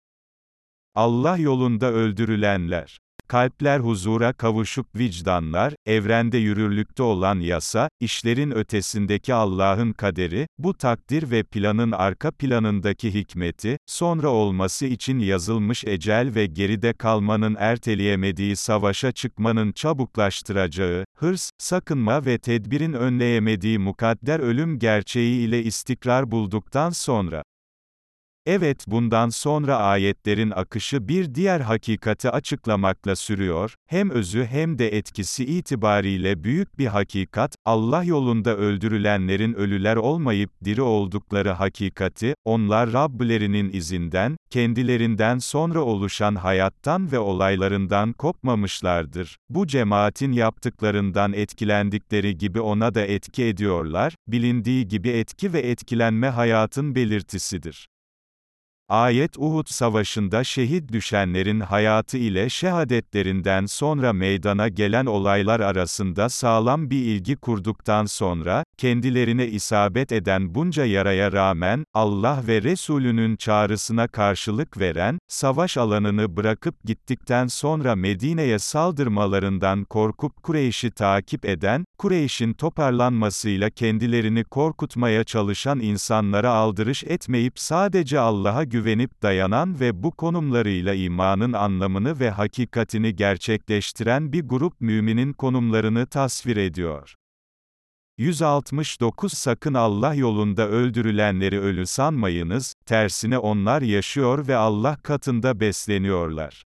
Allah yolunda öldürülenler kalpler huzura kavuşup vicdanlar, evrende yürürlükte olan yasa, işlerin ötesindeki Allah'ın kaderi, bu takdir ve planın arka planındaki hikmeti, sonra olması için yazılmış ecel ve geride kalmanın erteleyemediği savaşa çıkmanın çabuklaştıracağı, hırs, sakınma ve tedbirin önleyemediği mukadder ölüm gerçeği ile istikrar bulduktan sonra, Evet bundan sonra ayetlerin akışı bir diğer hakikati açıklamakla sürüyor, hem özü hem de etkisi itibariyle büyük bir hakikat, Allah yolunda öldürülenlerin ölüler olmayıp diri oldukları hakikati, onlar Rablerinin izinden, kendilerinden sonra oluşan hayattan ve olaylarından kopmamışlardır. Bu cemaatin yaptıklarından etkilendikleri gibi ona da etki ediyorlar, bilindiği gibi etki ve etkilenme hayatın belirtisidir. Ayet Uhud Savaşı'nda şehit düşenlerin hayatı ile şehadetlerinden sonra meydana gelen olaylar arasında sağlam bir ilgi kurduktan sonra, kendilerine isabet eden bunca yaraya rağmen, Allah ve Resulünün çağrısına karşılık veren, savaş alanını bırakıp gittikten sonra Medine'ye saldırmalarından korkup Kureyş'i takip eden, Kureyş'in toparlanmasıyla kendilerini korkutmaya çalışan insanlara aldırış etmeyip sadece Allah'a güvenip dayanan ve bu konumlarıyla imanın anlamını ve hakikatini gerçekleştiren bir grup müminin konumlarını tasvir ediyor. 169 Sakın Allah yolunda öldürülenleri ölü sanmayınız, tersine onlar yaşıyor ve Allah katında besleniyorlar.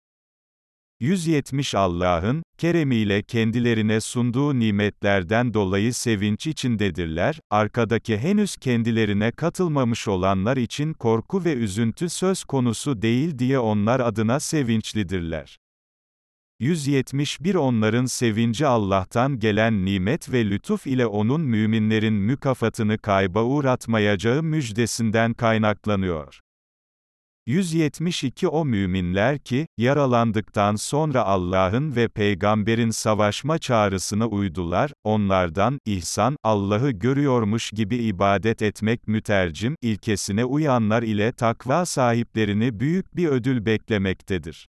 170 Allah'ın, keremiyle kendilerine sunduğu nimetlerden dolayı sevinç içindedirler, arkadaki henüz kendilerine katılmamış olanlar için korku ve üzüntü söz konusu değil diye onlar adına sevinçlidirler. 171 Onların sevinci Allah'tan gelen nimet ve lütuf ile onun müminlerin mükafatını kayba uğratmayacağı müjdesinden kaynaklanıyor. 172 O müminler ki, yaralandıktan sonra Allah'ın ve peygamberin savaşma çağrısına uydular, onlardan, ihsan, Allah'ı görüyormuş gibi ibadet etmek mütercim, ilkesine uyanlar ile takva sahiplerini büyük bir ödül beklemektedir.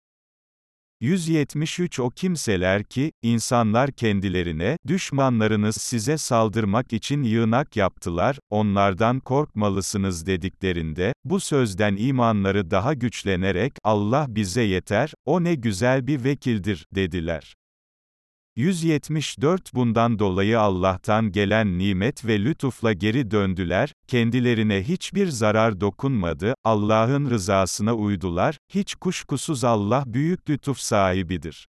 173 O kimseler ki, insanlar kendilerine, düşmanlarınız size saldırmak için yığınak yaptılar, onlardan korkmalısınız dediklerinde, bu sözden imanları daha güçlenerek, Allah bize yeter, o ne güzel bir vekildir, dediler. 174 Bundan dolayı Allah'tan gelen nimet ve lütufla geri döndüler, kendilerine hiçbir zarar dokunmadı, Allah'ın rızasına uydular, hiç kuşkusuz Allah büyük lütuf sahibidir.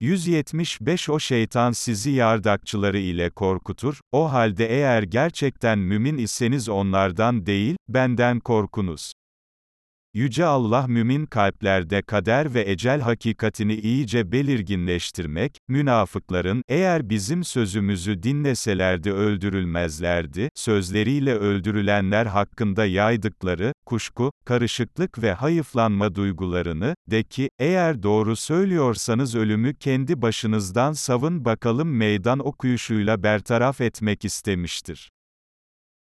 175 O şeytan sizi yardakçıları ile korkutur, o halde eğer gerçekten mümin iseniz onlardan değil, benden korkunuz. Yüce Allah mümin kalplerde kader ve ecel hakikatini iyice belirginleştirmek, münafıkların, eğer bizim sözümüzü dinleselerdi öldürülmezlerdi, sözleriyle öldürülenler hakkında yaydıkları, kuşku, karışıklık ve hayıflanma duygularını, de ki, eğer doğru söylüyorsanız ölümü kendi başınızdan savun bakalım meydan okuyuşuyla bertaraf etmek istemiştir.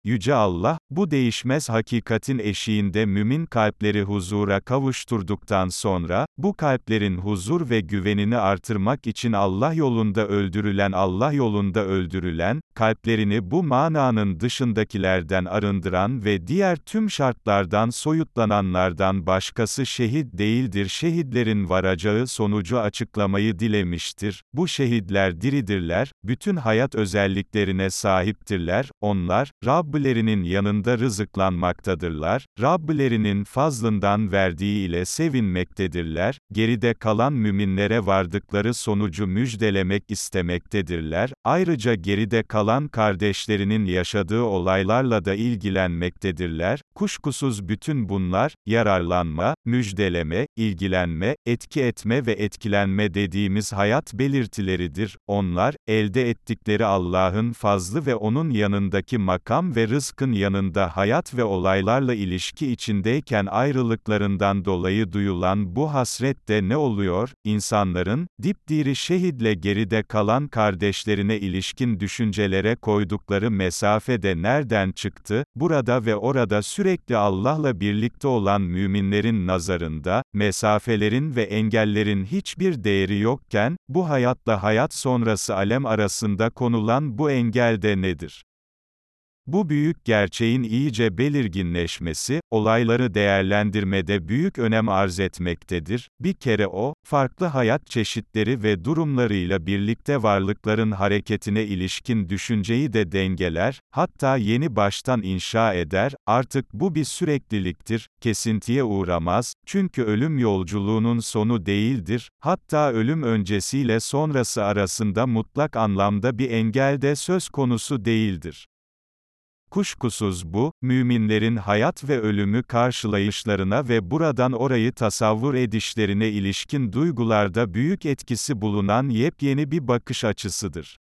Yüce Allah, bu değişmez hakikatin eşiğinde mümin kalpleri huzura kavuşturduktan sonra, bu kalplerin huzur ve güvenini artırmak için Allah yolunda öldürülen Allah yolunda öldürülen, kalplerini bu mananın dışındakilerden arındıran ve diğer tüm şartlardan soyutlananlardan başkası şehit değildir şehitlerin varacağı sonucu açıklamayı dilemiştir. Bu şehitler diridirler, bütün hayat özelliklerine sahiptirler, onlar, Rab Rabbilerinin yanında rızıklanmaktadırlar, Rabbilerinin fazlından verdiği ile sevinmektedirler, geride kalan müminlere vardıkları sonucu müjdelemek istemektedirler, ayrıca geride kalan kardeşlerinin yaşadığı olaylarla da ilgilenmektedirler, kuşkusuz bütün bunlar, yararlanma, müjdeleme, ilgilenme, etki etme ve etkilenme dediğimiz hayat belirtileridir, onlar, elde ettikleri Allah'ın fazlı ve onun yanındaki makam ve rızkın yanında arasında hayat ve olaylarla ilişki içindeyken ayrılıklarından dolayı duyulan bu hasrette ne oluyor? İnsanların, dipdiri şehidle geride kalan kardeşlerine ilişkin düşüncelere koydukları mesafede nereden çıktı? Burada ve orada sürekli Allah'la birlikte olan müminlerin nazarında, mesafelerin ve engellerin hiçbir değeri yokken, bu hayatla hayat sonrası alem arasında konulan bu engel de nedir? Bu büyük gerçeğin iyice belirginleşmesi, olayları değerlendirmede büyük önem arz etmektedir. Bir kere o, farklı hayat çeşitleri ve durumlarıyla birlikte varlıkların hareketine ilişkin düşünceyi de dengeler, hatta yeni baştan inşa eder, artık bu bir sürekliliktir, kesintiye uğramaz, çünkü ölüm yolculuğunun sonu değildir, hatta ölüm öncesiyle sonrası arasında mutlak anlamda bir engel de söz konusu değildir. Kuşkusuz bu, müminlerin hayat ve ölümü karşılayışlarına ve buradan orayı tasavvur edişlerine ilişkin duygularda büyük etkisi bulunan yepyeni bir bakış açısıdır.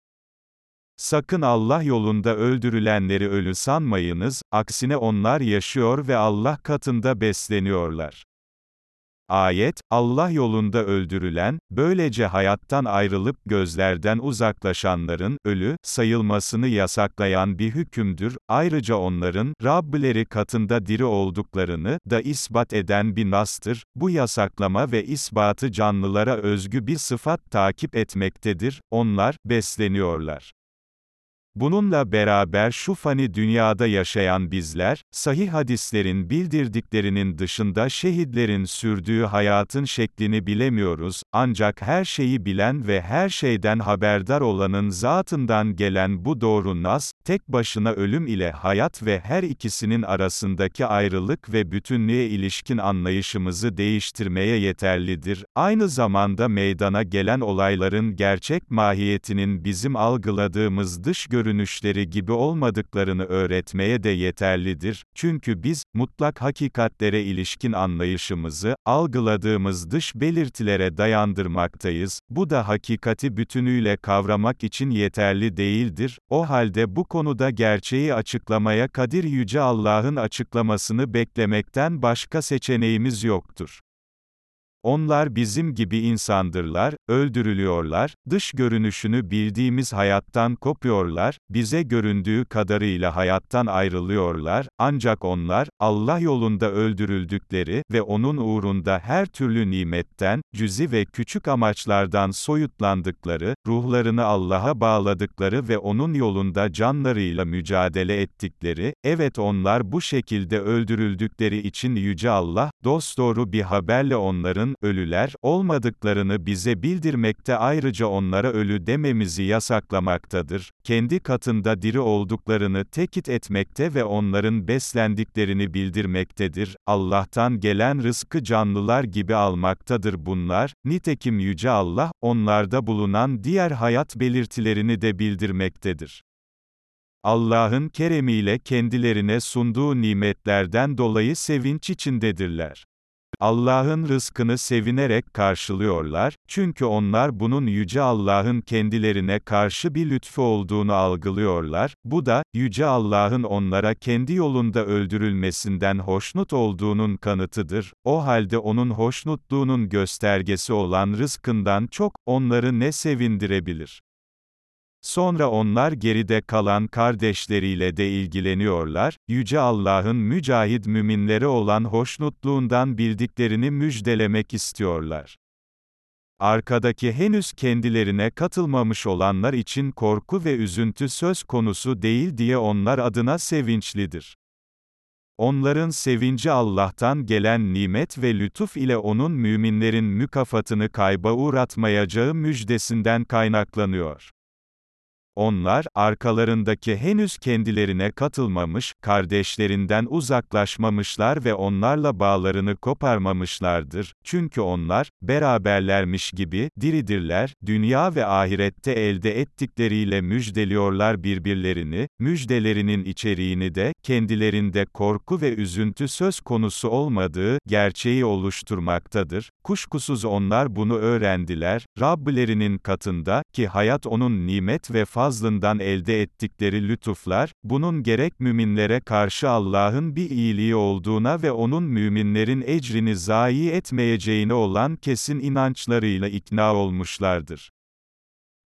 Sakın Allah yolunda öldürülenleri ölü sanmayınız, aksine onlar yaşıyor ve Allah katında besleniyorlar. Ayet, Allah yolunda öldürülen, böylece hayattan ayrılıp gözlerden uzaklaşanların, ölü, sayılmasını yasaklayan bir hükümdür, ayrıca onların, Rabbileri katında diri olduklarını, da ispat eden bir nastır, bu yasaklama ve isbatı canlılara özgü bir sıfat takip etmektedir, onlar, besleniyorlar. Bununla beraber şu fani dünyada yaşayan bizler, sahih hadislerin bildirdiklerinin dışında şehitlerin sürdüğü hayatın şeklini bilemiyoruz, ancak her şeyi bilen ve her şeyden haberdar olanın zatından gelen bu doğru nas, tek başına ölüm ile hayat ve her ikisinin arasındaki ayrılık ve bütünlüğe ilişkin anlayışımızı değiştirmeye yeterlidir. Aynı zamanda meydana gelen olayların gerçek mahiyetinin bizim algıladığımız dış görünüşü, görünüşleri gibi olmadıklarını öğretmeye de yeterlidir, çünkü biz, mutlak hakikatlere ilişkin anlayışımızı, algıladığımız dış belirtilere dayandırmaktayız, bu da hakikati bütünüyle kavramak için yeterli değildir, o halde bu konuda gerçeği açıklamaya kadir Yüce Allah'ın açıklamasını beklemekten başka seçeneğimiz yoktur. Onlar bizim gibi insandırlar, öldürülüyorlar, dış görünüşünü bildiğimiz hayattan kopuyorlar, bize göründüğü kadarıyla hayattan ayrılıyorlar, ancak onlar, Allah yolunda öldürüldükleri ve O'nun uğrunda her türlü nimetten, cüzi ve küçük amaçlardan soyutlandıkları, ruhlarını Allah'a bağladıkları ve O'nun yolunda canlarıyla mücadele ettikleri, evet onlar bu şekilde öldürüldükleri için Yüce Allah, dosdoğru bir haberle onların, ölüler, olmadıklarını bize bildirmekte ayrıca onlara ölü dememizi yasaklamaktadır, kendi katında diri olduklarını tekit etmekte ve onların beslendiklerini bildirmektedir, Allah'tan gelen rızkı canlılar gibi almaktadır bunlar, nitekim Yüce Allah, onlarda bulunan diğer hayat belirtilerini de bildirmektedir. Allah'ın keremiyle kendilerine sunduğu nimetlerden dolayı sevinç içindedirler. Allah'ın rızkını sevinerek karşılıyorlar, çünkü onlar bunun Yüce Allah'ın kendilerine karşı bir lütfu olduğunu algılıyorlar, bu da, Yüce Allah'ın onlara kendi yolunda öldürülmesinden hoşnut olduğunun kanıtıdır, o halde onun hoşnutluğunun göstergesi olan rızkından çok, onları ne sevindirebilir? Sonra onlar geride kalan kardeşleriyle de ilgileniyorlar, Yüce Allah'ın mücahid müminlere olan hoşnutluğundan bildiklerini müjdelemek istiyorlar. Arkadaki henüz kendilerine katılmamış olanlar için korku ve üzüntü söz konusu değil diye onlar adına sevinçlidir. Onların sevinci Allah'tan gelen nimet ve lütuf ile onun müminlerin mükafatını kayba uğratmayacağı müjdesinden kaynaklanıyor. Onlar, arkalarındaki henüz kendilerine katılmamış, kardeşlerinden uzaklaşmamışlar ve onlarla bağlarını koparmamışlardır. Çünkü onlar, beraberlermiş gibi, diridirler, dünya ve ahirette elde ettikleriyle müjdeliyorlar birbirlerini, müjdelerinin içeriğini de, kendilerinde korku ve üzüntü söz konusu olmadığı, gerçeği oluşturmaktadır. Kuşkusuz onlar bunu öğrendiler, Rabbilerinin katında, ki hayat onun nimet ve fazla fazlından elde ettikleri lütuflar, bunun gerek müminlere karşı Allah'ın bir iyiliği olduğuna ve onun müminlerin ecrini zayi etmeyeceğine olan kesin inançlarıyla ikna olmuşlardır.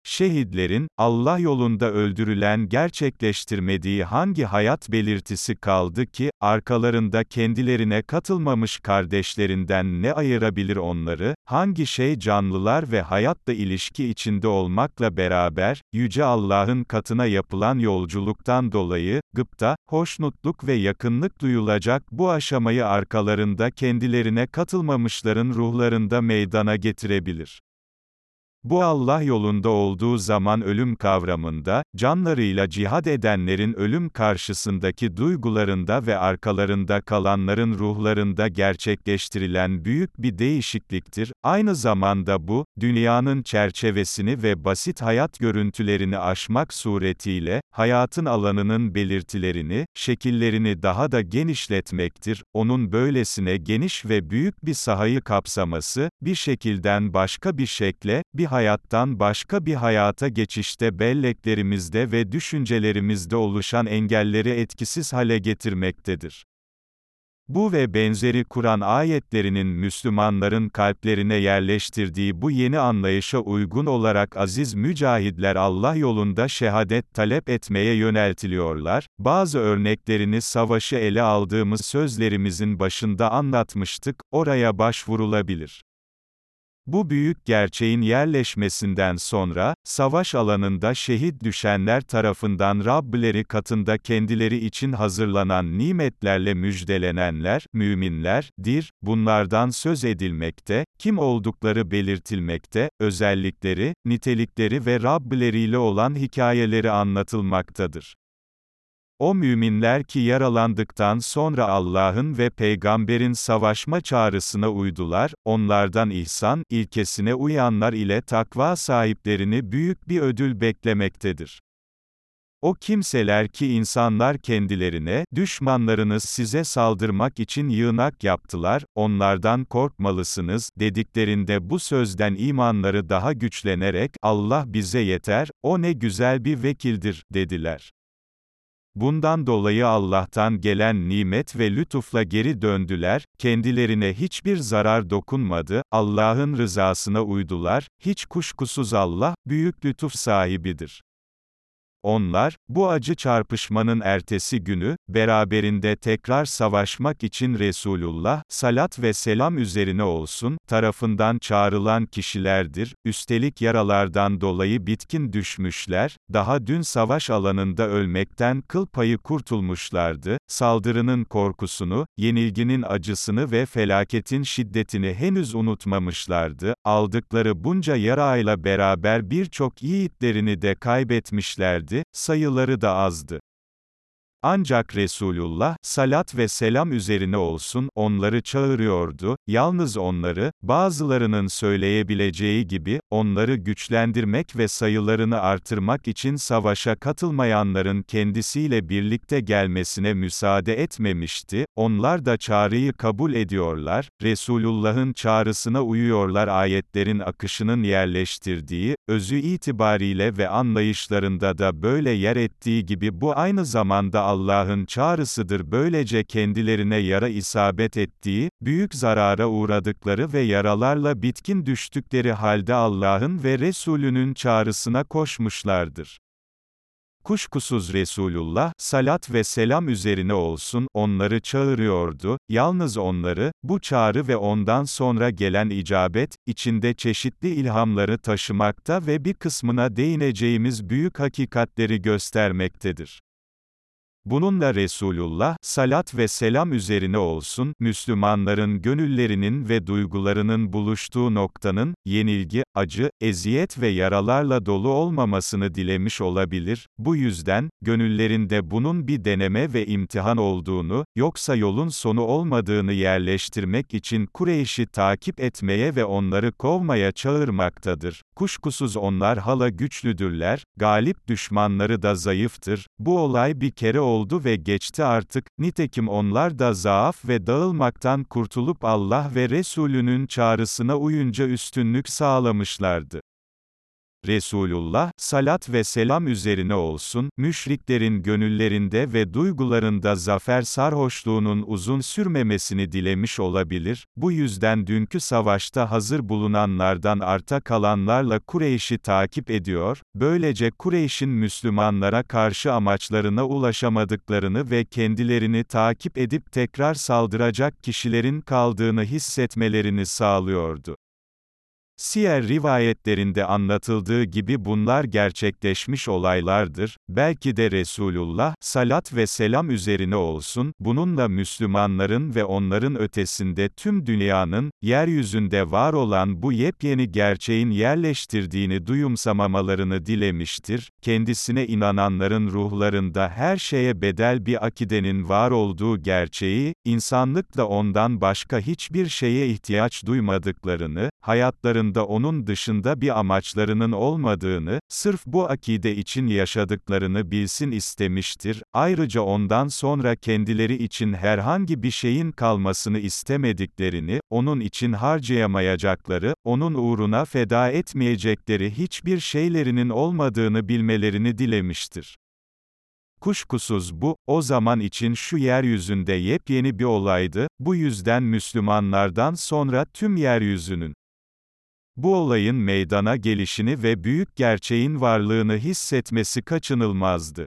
Şehitlerin, Allah yolunda öldürülen gerçekleştirmediği hangi hayat belirtisi kaldı ki, arkalarında kendilerine katılmamış kardeşlerinden ne ayırabilir onları, hangi şey canlılar ve hayatla ilişki içinde olmakla beraber, Yüce Allah'ın katına yapılan yolculuktan dolayı, gıpta, hoşnutluk ve yakınlık duyulacak bu aşamayı arkalarında kendilerine katılmamışların ruhlarında meydana getirebilir. Bu Allah yolunda olduğu zaman ölüm kavramında, canlarıyla cihad edenlerin ölüm karşısındaki duygularında ve arkalarında kalanların ruhlarında gerçekleştirilen büyük bir değişikliktir. Aynı zamanda bu, dünyanın çerçevesini ve basit hayat görüntülerini aşmak suretiyle, hayatın alanının belirtilerini, şekillerini daha da genişletmektir. Onun böylesine geniş ve büyük bir sahayı kapsaması, bir şekilden başka bir şekle, bir hayattan başka bir hayata geçişte belleklerimizde ve düşüncelerimizde oluşan engelleri etkisiz hale getirmektedir. Bu ve benzeri Kur'an ayetlerinin Müslümanların kalplerine yerleştirdiği bu yeni anlayışa uygun olarak aziz mücahidler Allah yolunda şehadet talep etmeye yöneltiliyorlar. Bazı örneklerini savaşı ele aldığımız sözlerimizin başında anlatmıştık, oraya başvurulabilir. Bu büyük gerçeğin yerleşmesinden sonra, savaş alanında şehit düşenler tarafından Rabbileri katında kendileri için hazırlanan nimetlerle müjdelenenler, müminler, dir, bunlardan söz edilmekte, kim oldukları belirtilmekte, özellikleri, nitelikleri ve Rabbileriyle olan hikayeleri anlatılmaktadır. O müminler ki yaralandıktan sonra Allah'ın ve peygamberin savaşma çağrısına uydular, onlardan ihsan, ilkesine uyanlar ile takva sahiplerini büyük bir ödül beklemektedir. O kimseler ki insanlar kendilerine, düşmanlarınız size saldırmak için yığınak yaptılar, onlardan korkmalısınız, dediklerinde bu sözden imanları daha güçlenerek, Allah bize yeter, o ne güzel bir vekildir, dediler. Bundan dolayı Allah'tan gelen nimet ve lütufla geri döndüler, kendilerine hiçbir zarar dokunmadı, Allah'ın rızasına uydular, hiç kuşkusuz Allah, büyük lütuf sahibidir. Onlar, bu acı çarpışmanın ertesi günü, beraberinde tekrar savaşmak için Resulullah, salat ve selam üzerine olsun, tarafından çağrılan kişilerdir, üstelik yaralardan dolayı bitkin düşmüşler, daha dün savaş alanında ölmekten kıl payı kurtulmuşlardı, saldırının korkusunu, yenilginin acısını ve felaketin şiddetini henüz unutmamışlardı, aldıkları bunca yarayla beraber birçok yiğitlerini de kaybetmişlerdi, verdi, sayıları da azdı. Ancak Resulullah, salat ve selam üzerine olsun, onları çağırıyordu, yalnız onları, bazılarının söyleyebileceği gibi, onları güçlendirmek ve sayılarını artırmak için savaşa katılmayanların kendisiyle birlikte gelmesine müsaade etmemişti, onlar da çağrıyı kabul ediyorlar, Resulullah'ın çağrısına uyuyorlar ayetlerin akışının yerleştirdiği, özü itibariyle ve anlayışlarında da böyle yer ettiği gibi bu aynı zamanda Allah'ın çağrısıdır böylece kendilerine yara isabet ettiği, büyük zarara uğradıkları ve yaralarla bitkin düştükleri halde Allah'ın ve Resulünün çağrısına koşmuşlardır. Kuşkusuz Resulullah, salat ve selam üzerine olsun, onları çağırıyordu, yalnız onları, bu çağrı ve ondan sonra gelen icabet, içinde çeşitli ilhamları taşımakta ve bir kısmına değineceğimiz büyük hakikatleri göstermektedir. Bununla Resulullah, salat ve selam üzerine olsun, Müslümanların gönüllerinin ve duygularının buluştuğu noktanın, yenilgi, acı, eziyet ve yaralarla dolu olmamasını dilemiş olabilir, bu yüzden, gönüllerinde bunun bir deneme ve imtihan olduğunu, yoksa yolun sonu olmadığını yerleştirmek için Kureyş'i takip etmeye ve onları kovmaya çağırmaktadır. Kuşkusuz onlar hala güçlüdürler, galip düşmanları da zayıftır, bu olay bir kere oldu ve geçti artık, nitekim onlar da zaaf ve dağılmaktan kurtulup Allah ve Resulünün çağrısına uyunca üstünlük sağlamışlardı. Resulullah, salat ve selam üzerine olsun, müşriklerin gönüllerinde ve duygularında zafer sarhoşluğunun uzun sürmemesini dilemiş olabilir, bu yüzden dünkü savaşta hazır bulunanlardan arta kalanlarla Kureyş'i takip ediyor, böylece Kureyş'in Müslümanlara karşı amaçlarına ulaşamadıklarını ve kendilerini takip edip tekrar saldıracak kişilerin kaldığını hissetmelerini sağlıyordu. Siyer rivayetlerinde anlatıldığı gibi bunlar gerçekleşmiş olaylardır, belki de Resulullah, salat ve selam üzerine olsun, bununla Müslümanların ve onların ötesinde tüm dünyanın, yeryüzünde var olan bu yepyeni gerçeğin yerleştirdiğini duyumsamamalarını dilemiştir, kendisine inananların ruhlarında her şeye bedel bir akidenin var olduğu gerçeği, insanlıkla ondan başka hiçbir şeye ihtiyaç duymadıklarını, hayatlarında onun dışında bir amaçlarının olmadığını, sırf bu akide için yaşadıklarını bilsin istemiştir, ayrıca ondan sonra kendileri için herhangi bir şeyin kalmasını istemediklerini, onun için harcayamayacakları, onun uğruna feda etmeyecekleri hiçbir şeylerinin olmadığını bilmelerini dilemiştir. Kuşkusuz bu, o zaman için şu yeryüzünde yepyeni bir olaydı, bu yüzden Müslümanlardan sonra tüm yeryüzünün, bu olayın meydana gelişini ve büyük gerçeğin varlığını hissetmesi kaçınılmazdı.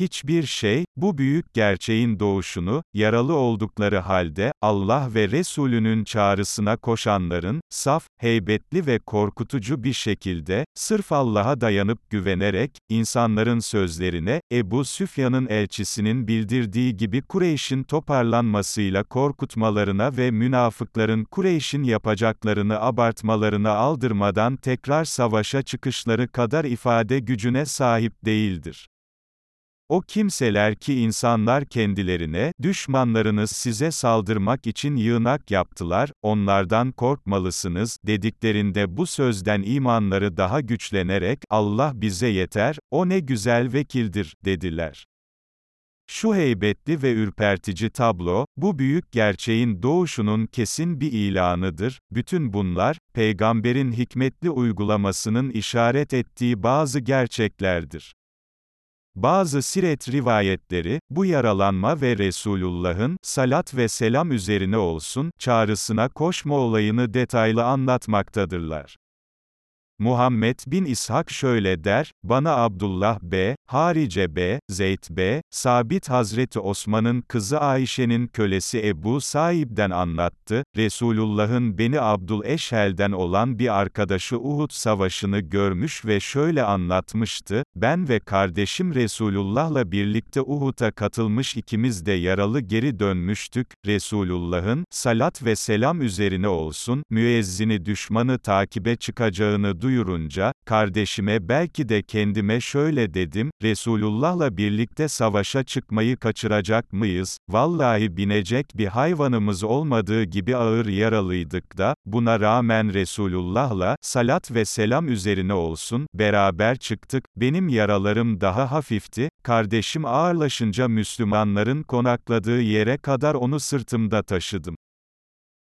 Hiçbir şey, bu büyük gerçeğin doğuşunu, yaralı oldukları halde, Allah ve Resulünün çağrısına koşanların, saf, heybetli ve korkutucu bir şekilde, sırf Allah'a dayanıp güvenerek, insanların sözlerine, Ebu Süfyan'ın elçisinin bildirdiği gibi Kureyş'in toparlanmasıyla korkutmalarına ve münafıkların Kureyş'in yapacaklarını abartmalarına aldırmadan tekrar savaşa çıkışları kadar ifade gücüne sahip değildir. O kimseler ki insanlar kendilerine, düşmanlarınız size saldırmak için yığınak yaptılar, onlardan korkmalısınız, dediklerinde bu sözden imanları daha güçlenerek, Allah bize yeter, o ne güzel vekildir, dediler. Şu heybetli ve ürpertici tablo, bu büyük gerçeğin doğuşunun kesin bir ilanıdır, bütün bunlar, peygamberin hikmetli uygulamasının işaret ettiği bazı gerçeklerdir. Bazı siret rivayetleri, bu yaralanma ve Resulullah'ın, salat ve selam üzerine olsun, çağrısına koşma olayını detaylı anlatmaktadırlar. Muhammed bin İshak şöyle der, bana Abdullah B., Harice B., Zeyd B., Sabit Hazreti Osman'ın kızı Ayşe'nin kölesi Ebu Saib'den anlattı, Resulullah'ın beni Abdul Eşhel'den olan bir arkadaşı Uhud savaşını görmüş ve şöyle anlatmıştı, ben ve kardeşim Resulullah'la birlikte Uhud'a katılmış ikimiz de yaralı geri dönmüştük, Resulullah'ın, salat ve selam üzerine olsun, müezzini düşmanı takibe çıkacağını duyurmuştu, duyurunca, kardeşime belki de kendime şöyle dedim, Resulullah'la birlikte savaşa çıkmayı kaçıracak mıyız, vallahi binecek bir hayvanımız olmadığı gibi ağır yaralıydık da, buna rağmen Resulullah'la, salat ve selam üzerine olsun, beraber çıktık, benim yaralarım daha hafifti, kardeşim ağırlaşınca Müslümanların konakladığı yere kadar onu sırtımda taşıdım.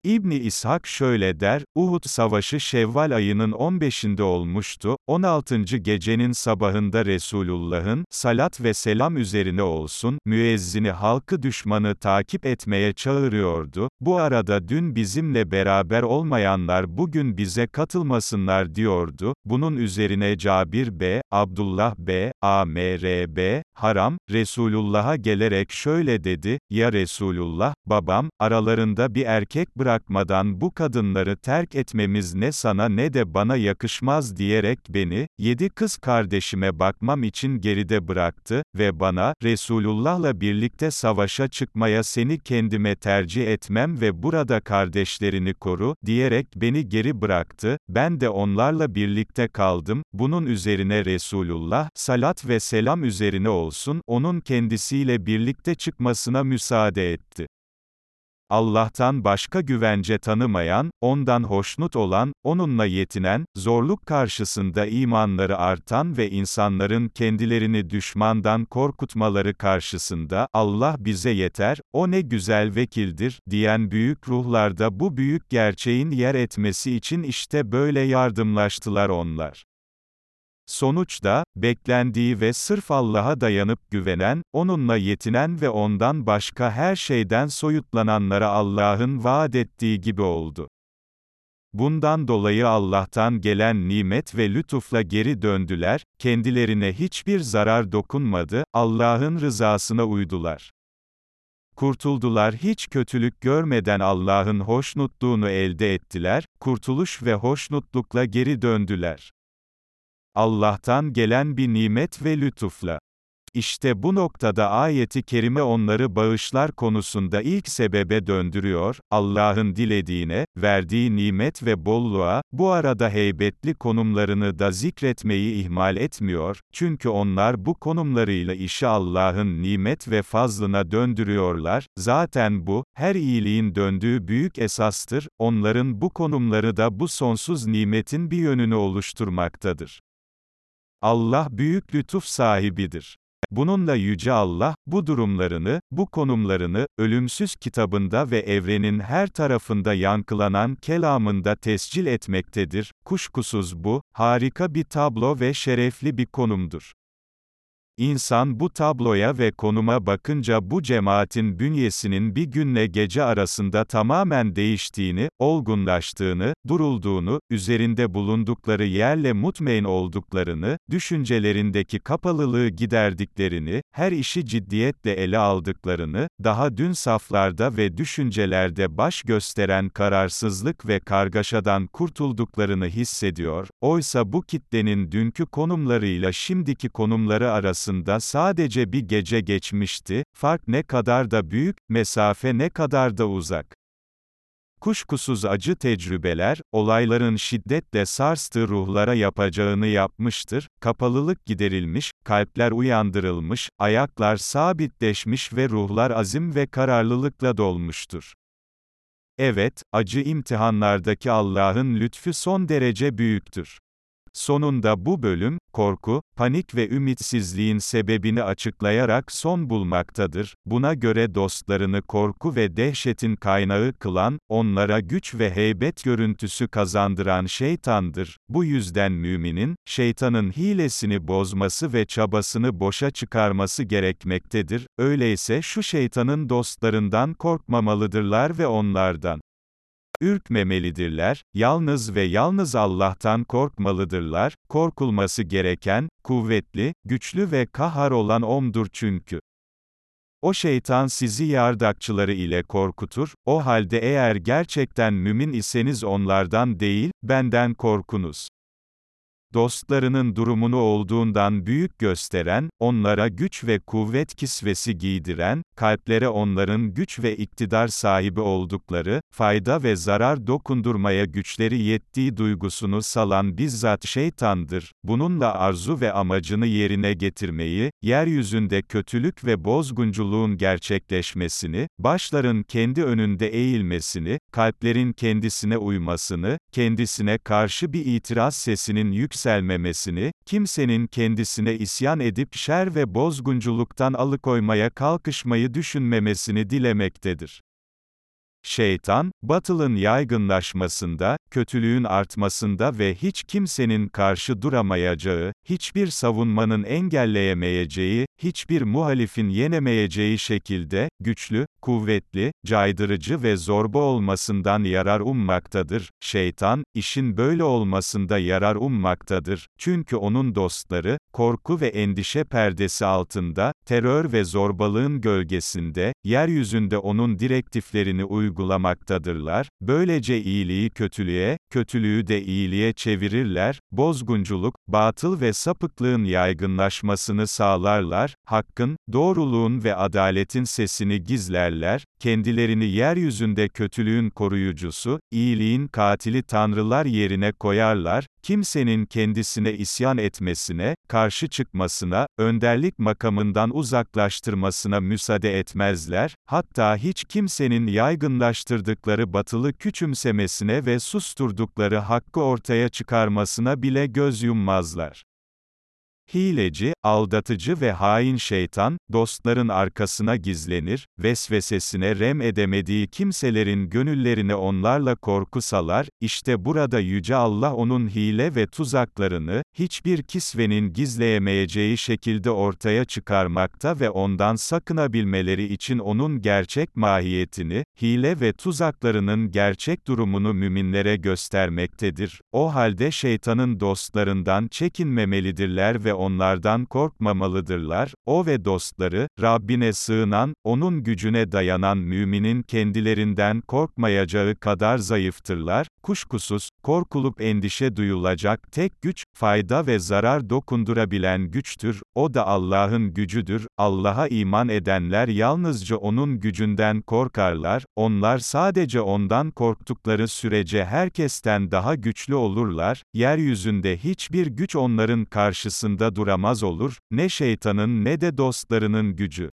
İbni İshak şöyle der, Uhud savaşı Şevval ayının 15'inde olmuştu, 16. gecenin sabahında Resulullah'ın, salat ve selam üzerine olsun, müezzini halkı düşmanı takip etmeye çağırıyordu, bu arada dün bizimle beraber olmayanlar bugün bize katılmasınlar diyordu, bunun üzerine Cabir B., Abdullah B., Amr B., Haram, Resulullah'a gelerek şöyle dedi, ya Resulullah, babam, aralarında bir erkek bırak, bırakmadan bu kadınları terk etmemiz ne sana ne de bana yakışmaz diyerek beni, yedi kız kardeşime bakmam için geride bıraktı ve bana, Resulullah'la birlikte savaşa çıkmaya seni kendime tercih etmem ve burada kardeşlerini koru, diyerek beni geri bıraktı, ben de onlarla birlikte kaldım, bunun üzerine Resulullah, salat ve selam üzerine olsun, onun kendisiyle birlikte çıkmasına müsaade etti. Allah'tan başka güvence tanımayan, ondan hoşnut olan, onunla yetinen, zorluk karşısında imanları artan ve insanların kendilerini düşmandan korkutmaları karşısında, Allah bize yeter, o ne güzel vekildir, diyen büyük ruhlarda bu büyük gerçeğin yer etmesi için işte böyle yardımlaştılar onlar. Sonuçta, beklendiği ve sırf Allah'a dayanıp güvenen, onunla yetinen ve ondan başka her şeyden soyutlananlara Allah'ın vaat ettiği gibi oldu. Bundan dolayı Allah'tan gelen nimet ve lütufla geri döndüler, kendilerine hiçbir zarar dokunmadı, Allah'ın rızasına uydular. Kurtuldular hiç kötülük görmeden Allah'ın hoşnutluğunu elde ettiler, kurtuluş ve hoşnutlukla geri döndüler. Allah'tan gelen bir nimet ve lütufla. İşte bu noktada ayeti kerime onları bağışlar konusunda ilk sebebe döndürüyor, Allah'ın dilediğine, verdiği nimet ve bolluğa, bu arada heybetli konumlarını da zikretmeyi ihmal etmiyor, çünkü onlar bu konumlarıyla işi Allah'ın nimet ve fazlına döndürüyorlar, zaten bu, her iyiliğin döndüğü büyük esastır, onların bu konumları da bu sonsuz nimetin bir yönünü oluşturmaktadır. Allah büyük lütuf sahibidir. Bununla Yüce Allah, bu durumlarını, bu konumlarını, ölümsüz kitabında ve evrenin her tarafında yankılanan kelamında tescil etmektedir, kuşkusuz bu, harika bir tablo ve şerefli bir konumdur. İnsan bu tabloya ve konuma bakınca bu cemaatin bünyesinin bir günle gece arasında tamamen değiştiğini, olgunlaştığını, durulduğunu, üzerinde bulundukları yerle mutmain olduklarını, düşüncelerindeki kapalılığı giderdiklerini, her işi ciddiyetle ele aldıklarını, daha dün saflarda ve düşüncelerde baş gösteren kararsızlık ve kargaşadan kurtulduklarını hissediyor, oysa bu kitlenin dünkü konumlarıyla şimdiki konumları arasında, arasında sadece bir gece geçmişti, fark ne kadar da büyük, mesafe ne kadar da uzak. Kuşkusuz acı tecrübeler, olayların şiddetle sarstığı ruhlara yapacağını yapmıştır, kapalılık giderilmiş, kalpler uyandırılmış, ayaklar sabitleşmiş ve ruhlar azim ve kararlılıkla dolmuştur. Evet, acı imtihanlardaki Allah'ın lütfu son derece büyüktür. Sonunda bu bölüm, korku, panik ve ümitsizliğin sebebini açıklayarak son bulmaktadır. Buna göre dostlarını korku ve dehşetin kaynağı kılan, onlara güç ve heybet görüntüsü kazandıran şeytandır. Bu yüzden müminin, şeytanın hilesini bozması ve çabasını boşa çıkarması gerekmektedir. Öyleyse şu şeytanın dostlarından korkmamalıdırlar ve onlardan ürkmemelidirler, yalnız ve yalnız Allah'tan korkmalıdırlar, korkulması gereken, kuvvetli, güçlü ve kahhar olan O'mdur çünkü. O şeytan sizi yardakçıları ile korkutur, o halde eğer gerçekten mümin iseniz onlardan değil, benden korkunuz dostlarının durumunu olduğundan büyük gösteren, onlara güç ve kuvvet kisvesi giydiren, kalplere onların güç ve iktidar sahibi oldukları, fayda ve zarar dokundurmaya güçleri yettiği duygusunu salan bizzat şeytandır. Bununla arzu ve amacını yerine getirmeyi, yeryüzünde kötülük ve bozgunculuğun gerçekleşmesini, başların kendi önünde eğilmesini, kalplerin kendisine uymasını, kendisine karşı bir itiraz sesinin yükselmemesini, kimsenin kendisine isyan edip şer ve bozgunculuktan alıkoymaya kalkışmayı düşünmemesini dilemektedir. Şeytan, batılın yaygınlaşmasında, kötülüğün artmasında ve hiç kimsenin karşı duramayacağı, hiçbir savunmanın engelleyemeyeceği, hiçbir muhalifin yenemeyeceği şekilde, güçlü, kuvvetli, caydırıcı ve zorba olmasından yarar ummaktadır. Şeytan, işin böyle olmasında yarar ummaktadır. Çünkü onun dostları, korku ve endişe perdesi altında, terör ve zorbalığın gölgesinde, yeryüzünde onun direktiflerini uygulamaktadırlar. Böylece iyiliği kötülüğe, kötülüğü de iyiliğe çevirirler. Bozgunculuk, batıl ve sapıklığın yaygınlaşmasını sağlarlar. Hakkın, doğruluğun ve adaletin sesini gizlerler. Kendilerini yeryüzünde kötülüğün koruyucusu, iyiliğin katili tanrılar yerine koyarlar. Kimsenin kendisine isyan etmesine, karşı çıkmasına, önderlik makamından uzaklaştırmasına müsaade etmezler, hatta hiç kimsenin yaygınlaştırdıkları batılı küçümsemesine ve susturdukları hakkı ortaya çıkarmasına bile göz yummazlar. Hileci, aldatıcı ve hain şeytan, dostların arkasına gizlenir, vesvesesine rem edemediği kimselerin gönüllerine onlarla korku salar, işte burada Yüce Allah onun hile ve tuzaklarını, hiçbir kisvenin gizleyemeyeceği şekilde ortaya çıkarmakta ve ondan sakınabilmeleri için onun gerçek mahiyetini, hile ve tuzaklarının gerçek durumunu müminlere göstermektedir. O halde şeytanın dostlarından çekinmemelidirler ve onlardan korkmamalıdırlar, o ve dostları, Rabbine sığınan, onun gücüne dayanan müminin kendilerinden korkmayacağı kadar zayıftırlar, kuşkusuz, korkulup endişe duyulacak tek güç, fayda ve zarar dokundurabilen güçtür, o da Allah'ın gücüdür, Allah'a iman edenler yalnızca onun gücünden korkarlar, onlar sadece ondan korktukları sürece herkesten daha güçlü olurlar, yeryüzünde hiçbir güç onların karşısında duramaz olur, ne şeytanın ne de dostlarının gücü.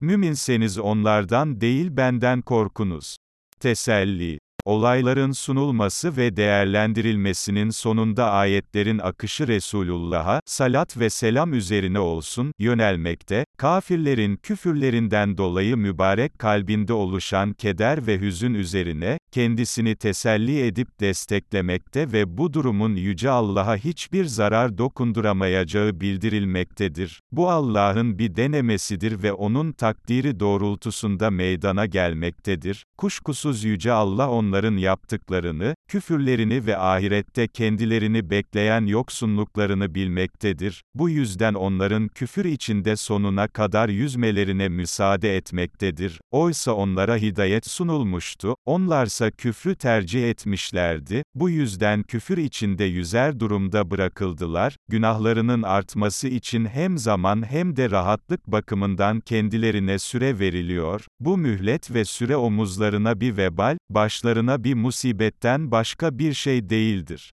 Müminseniz onlardan değil benden korkunuz. Teselli Olayların sunulması ve değerlendirilmesinin sonunda ayetlerin akışı Resulullah'a, salat ve selam üzerine olsun, yönelmekte, kafirlerin küfürlerinden dolayı mübarek kalbinde oluşan keder ve hüzün üzerine, kendisini teselli edip desteklemekte ve bu durumun Yüce Allah'a hiçbir zarar dokunduramayacağı bildirilmektedir. Bu Allah'ın bir denemesidir ve onun takdiri doğrultusunda meydana gelmektedir. Kuşkusuz Yüce Allah onların yaptıklarını, küfürlerini ve ahirette kendilerini bekleyen yoksunluklarını bilmektedir. Bu yüzden onların küfür içinde sonuna kadar yüzmelerine müsaade etmektedir. Oysa onlara hidayet sunulmuştu, onlarsa küfrü tercih etmişlerdi, bu yüzden küfür içinde yüzer durumda bırakıldılar, günahlarının artması için hem zaman hem de rahatlık bakımından kendilerine süre veriliyor, bu mühlet ve süre omuzlarına bir vebal, başlarına bir musibetten başka bir şey değildir.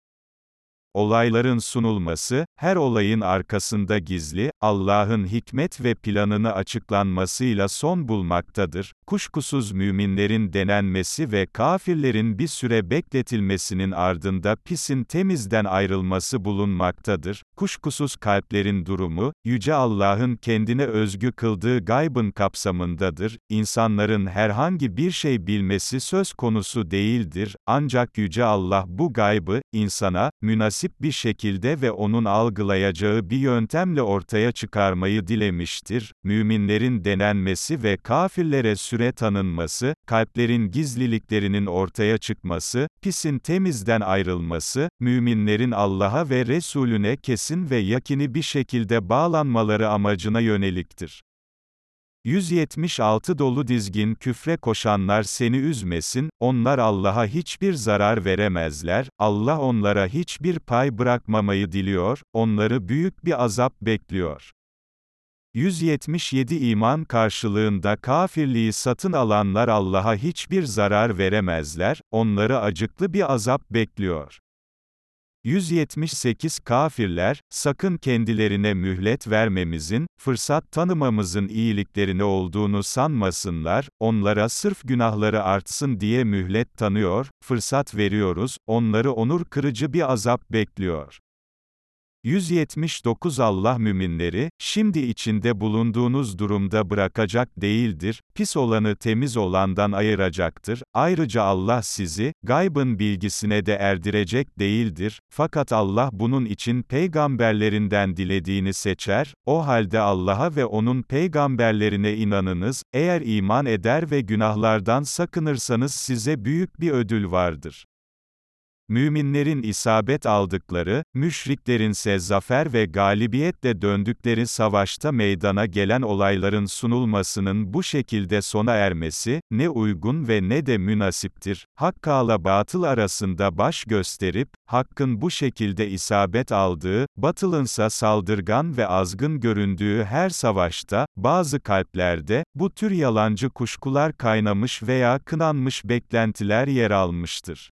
Olayların sunulması, her olayın arkasında gizli, Allah'ın hikmet ve planını açıklanmasıyla son bulmaktadır. Kuşkusuz müminlerin denenmesi ve kafirlerin bir süre bekletilmesinin ardında pisin temizden ayrılması bulunmaktadır. Kuşkusuz kalplerin durumu, Yüce Allah'ın kendine özgü kıldığı gaybın kapsamındadır. İnsanların herhangi bir şey bilmesi söz konusu değildir, ancak Yüce Allah bu gaybı, insana, münasip bir şekilde ve onun algılayacağı bir yöntemle ortaya çıkarmayı dilemiştir. Müminlerin denenmesi ve kafirlere süre tanınması, kalplerin gizliliklerinin ortaya çıkması, pisin temizden ayrılması, müminlerin Allah'a ve Resulüne kesin ve yakini bir şekilde bağlanmaları amacına yöneliktir. 176 dolu dizgin küfre koşanlar seni üzmesin, onlar Allah'a hiçbir zarar veremezler, Allah onlara hiçbir pay bırakmamayı diliyor, onları büyük bir azap bekliyor. 177 iman karşılığında kafirliği satın alanlar Allah'a hiçbir zarar veremezler, onları acıklı bir azap bekliyor. 178 Kafirler, sakın kendilerine mühlet vermemizin, fırsat tanımamızın iyiliklerini olduğunu sanmasınlar, onlara sırf günahları artsın diye mühlet tanıyor, fırsat veriyoruz, onları onur kırıcı bir azap bekliyor. 179 Allah müminleri, şimdi içinde bulunduğunuz durumda bırakacak değildir, pis olanı temiz olandan ayıracaktır, ayrıca Allah sizi, gaybın bilgisine de erdirecek değildir, fakat Allah bunun için peygamberlerinden dilediğini seçer, o halde Allah'a ve onun peygamberlerine inanınız, eğer iman eder ve günahlardan sakınırsanız size büyük bir ödül vardır. Müminlerin isabet aldıkları, müşriklerinse zafer ve galibiyetle döndükleri savaşta meydana gelen olayların sunulmasının bu şekilde sona ermesi, ne uygun ve ne de münasiptir. Hakkala batıl arasında baş gösterip, hakkın bu şekilde isabet aldığı, batılınsa saldırgan ve azgın göründüğü her savaşta, bazı kalplerde, bu tür yalancı kuşkular kaynamış veya kınanmış beklentiler yer almıştır.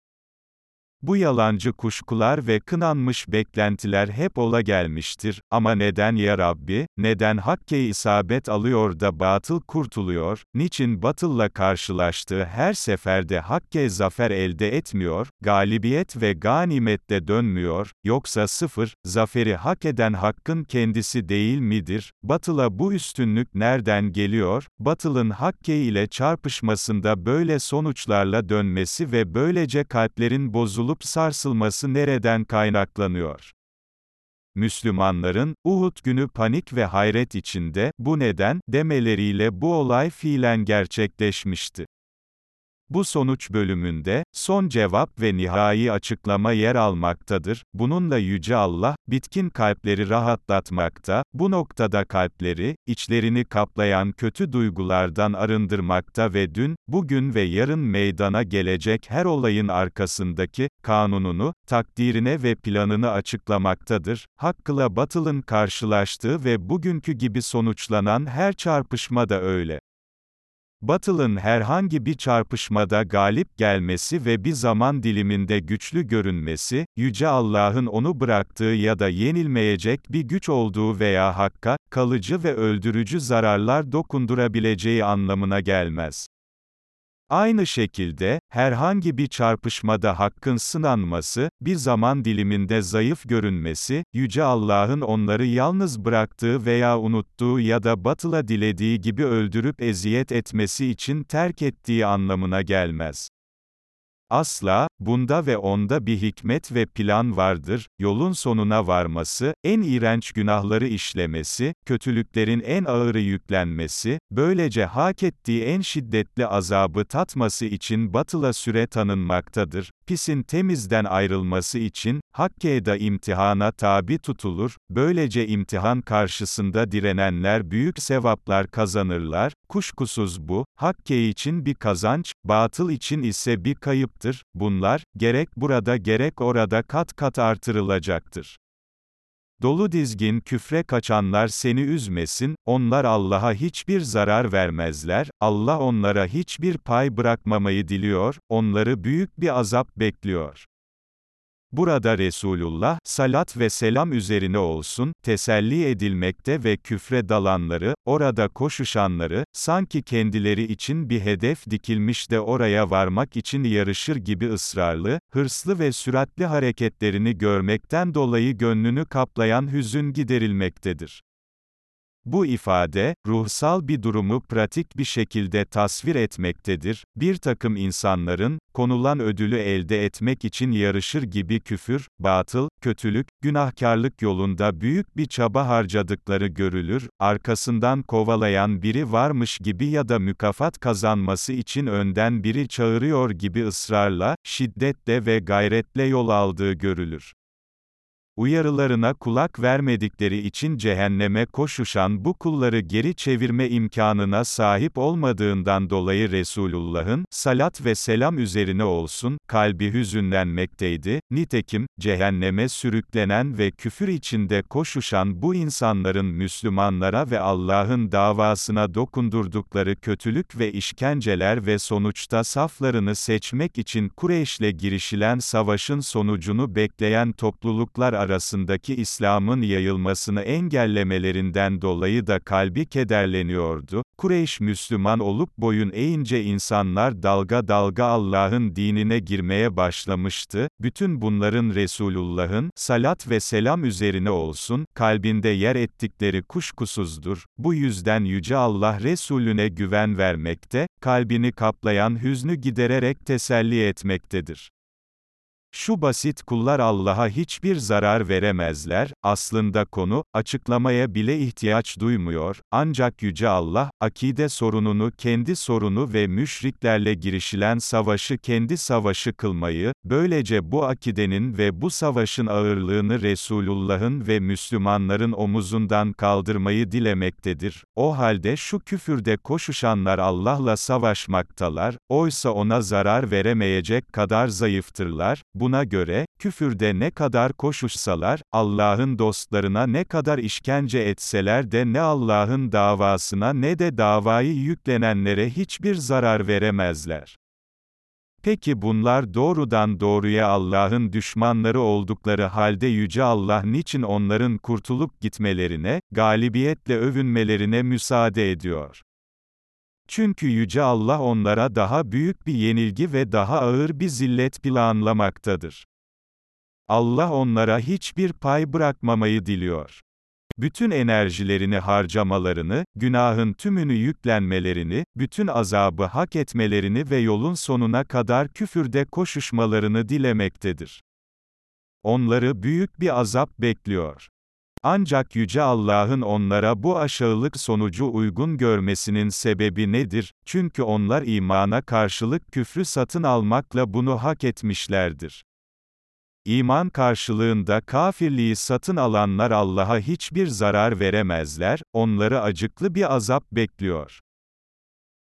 Bu yalancı kuşkular ve kınanmış beklentiler hep ola gelmiştir, ama neden ya Rabbi, neden Hakke isabet alıyor da batıl kurtuluyor, niçin batılla karşılaştığı her seferde Hakke zafer elde etmiyor, galibiyet ve ganimette dönmüyor, yoksa sıfır, zaferi hak eden Hakkın kendisi değil midir? Batıla bu üstünlük nereden geliyor? Batılın Hakke ile çarpışmasında böyle sonuçlarla dönmesi ve böylece kalplerin bozulup bozulup sarsılması nereden kaynaklanıyor? Müslümanların, Uhud günü panik ve hayret içinde, bu neden, demeleriyle bu olay fiilen gerçekleşmişti. Bu sonuç bölümünde, son cevap ve nihai açıklama yer almaktadır. Bununla Yüce Allah, bitkin kalpleri rahatlatmakta, bu noktada kalpleri, içlerini kaplayan kötü duygulardan arındırmakta ve dün, bugün ve yarın meydana gelecek her olayın arkasındaki, kanununu, takdirine ve planını açıklamaktadır. Hakkıla batılın karşılaştığı ve bugünkü gibi sonuçlanan her çarpışma da öyle. Batılın herhangi bir çarpışmada galip gelmesi ve bir zaman diliminde güçlü görünmesi, Yüce Allah'ın onu bıraktığı ya da yenilmeyecek bir güç olduğu veya Hakk'a, kalıcı ve öldürücü zararlar dokundurabileceği anlamına gelmez. Aynı şekilde, herhangi bir çarpışmada hakkın sınanması, bir zaman diliminde zayıf görünmesi, Yüce Allah'ın onları yalnız bıraktığı veya unuttuğu ya da batıla dilediği gibi öldürüp eziyet etmesi için terk ettiği anlamına gelmez. Asla, bunda ve onda bir hikmet ve plan vardır, yolun sonuna varması, en iğrenç günahları işlemesi, kötülüklerin en ağırı yüklenmesi, böylece hak ettiği en şiddetli azabı tatması için batıla süre tanınmaktadır. Pisin temizden ayrılması için, Hakkı'da imtihana tabi tutulur, böylece imtihan karşısında direnenler büyük sevaplar kazanırlar, kuşkusuz bu, Hakkı için bir kazanç, batıl için ise bir kayıptır, bunlar, gerek burada gerek orada kat kat artırılacaktır. Dolu dizgin küfre kaçanlar seni üzmesin, onlar Allah'a hiçbir zarar vermezler, Allah onlara hiçbir pay bırakmamayı diliyor, onları büyük bir azap bekliyor. Burada Resulullah, salat ve selam üzerine olsun, teselli edilmekte ve küfre dalanları, orada koşuşanları, sanki kendileri için bir hedef dikilmiş de oraya varmak için yarışır gibi ısrarlı, hırslı ve süratli hareketlerini görmekten dolayı gönlünü kaplayan hüzün giderilmektedir. Bu ifade, ruhsal bir durumu pratik bir şekilde tasvir etmektedir. Bir takım insanların, konulan ödülü elde etmek için yarışır gibi küfür, batıl, kötülük, günahkarlık yolunda büyük bir çaba harcadıkları görülür, arkasından kovalayan biri varmış gibi ya da mükafat kazanması için önden biri çağırıyor gibi ısrarla, şiddetle ve gayretle yol aldığı görülür. Uyarılarına kulak vermedikleri için cehenneme koşuşan bu kulları geri çevirme imkanına sahip olmadığından dolayı Resulullah'ın, salat ve selam üzerine olsun, kalbi hüzünlenmekteydi. Nitekim, cehenneme sürüklenen ve küfür içinde koşuşan bu insanların Müslümanlara ve Allah'ın davasına dokundurdukları kötülük ve işkenceler ve sonuçta saflarını seçmek için Kureyş'le girişilen savaşın sonucunu bekleyen topluluklar arasında arasındaki İslam'ın yayılmasını engellemelerinden dolayı da kalbi kederleniyordu. Kureyş Müslüman olup boyun eğince insanlar dalga dalga Allah'ın dinine girmeye başlamıştı. Bütün bunların Resulullah'ın, salat ve selam üzerine olsun, kalbinde yer ettikleri kuşkusuzdur. Bu yüzden Yüce Allah Resulüne güven vermekte, kalbini kaplayan hüznü gidererek teselli etmektedir. Şu basit kullar Allah'a hiçbir zarar veremezler, aslında konu, açıklamaya bile ihtiyaç duymuyor, ancak Yüce Allah, akide sorununu kendi sorunu ve müşriklerle girişilen savaşı kendi savaşı kılmayı, böylece bu akidenin ve bu savaşın ağırlığını Resulullah'ın ve Müslümanların omuzundan kaldırmayı dilemektedir. O halde şu küfürde koşuşanlar Allah'la savaşmaktalar, oysa ona zarar veremeyecek kadar zayıftırlar, Buna göre, küfürde ne kadar koşuşsalar, Allah'ın dostlarına ne kadar işkence etseler de ne Allah'ın davasına ne de davayı yüklenenlere hiçbir zarar veremezler. Peki bunlar doğrudan doğruya Allah'ın düşmanları oldukları halde Yüce Allah niçin onların kurtulup gitmelerine, galibiyetle övünmelerine müsaade ediyor? Çünkü Yüce Allah onlara daha büyük bir yenilgi ve daha ağır bir zillet planlamaktadır. Allah onlara hiçbir pay bırakmamayı diliyor bütün enerjilerini harcamalarını, günahın tümünü yüklenmelerini, bütün azabı hak etmelerini ve yolun sonuna kadar küfürde koşuşmalarını dilemektedir. Onları büyük bir azap bekliyor. Ancak Yüce Allah'ın onlara bu aşağılık sonucu uygun görmesinin sebebi nedir? Çünkü onlar imana karşılık küfrü satın almakla bunu hak etmişlerdir. İman karşılığında kafirliği satın alanlar Allah'a hiçbir zarar veremezler, onları acıklı bir azap bekliyor.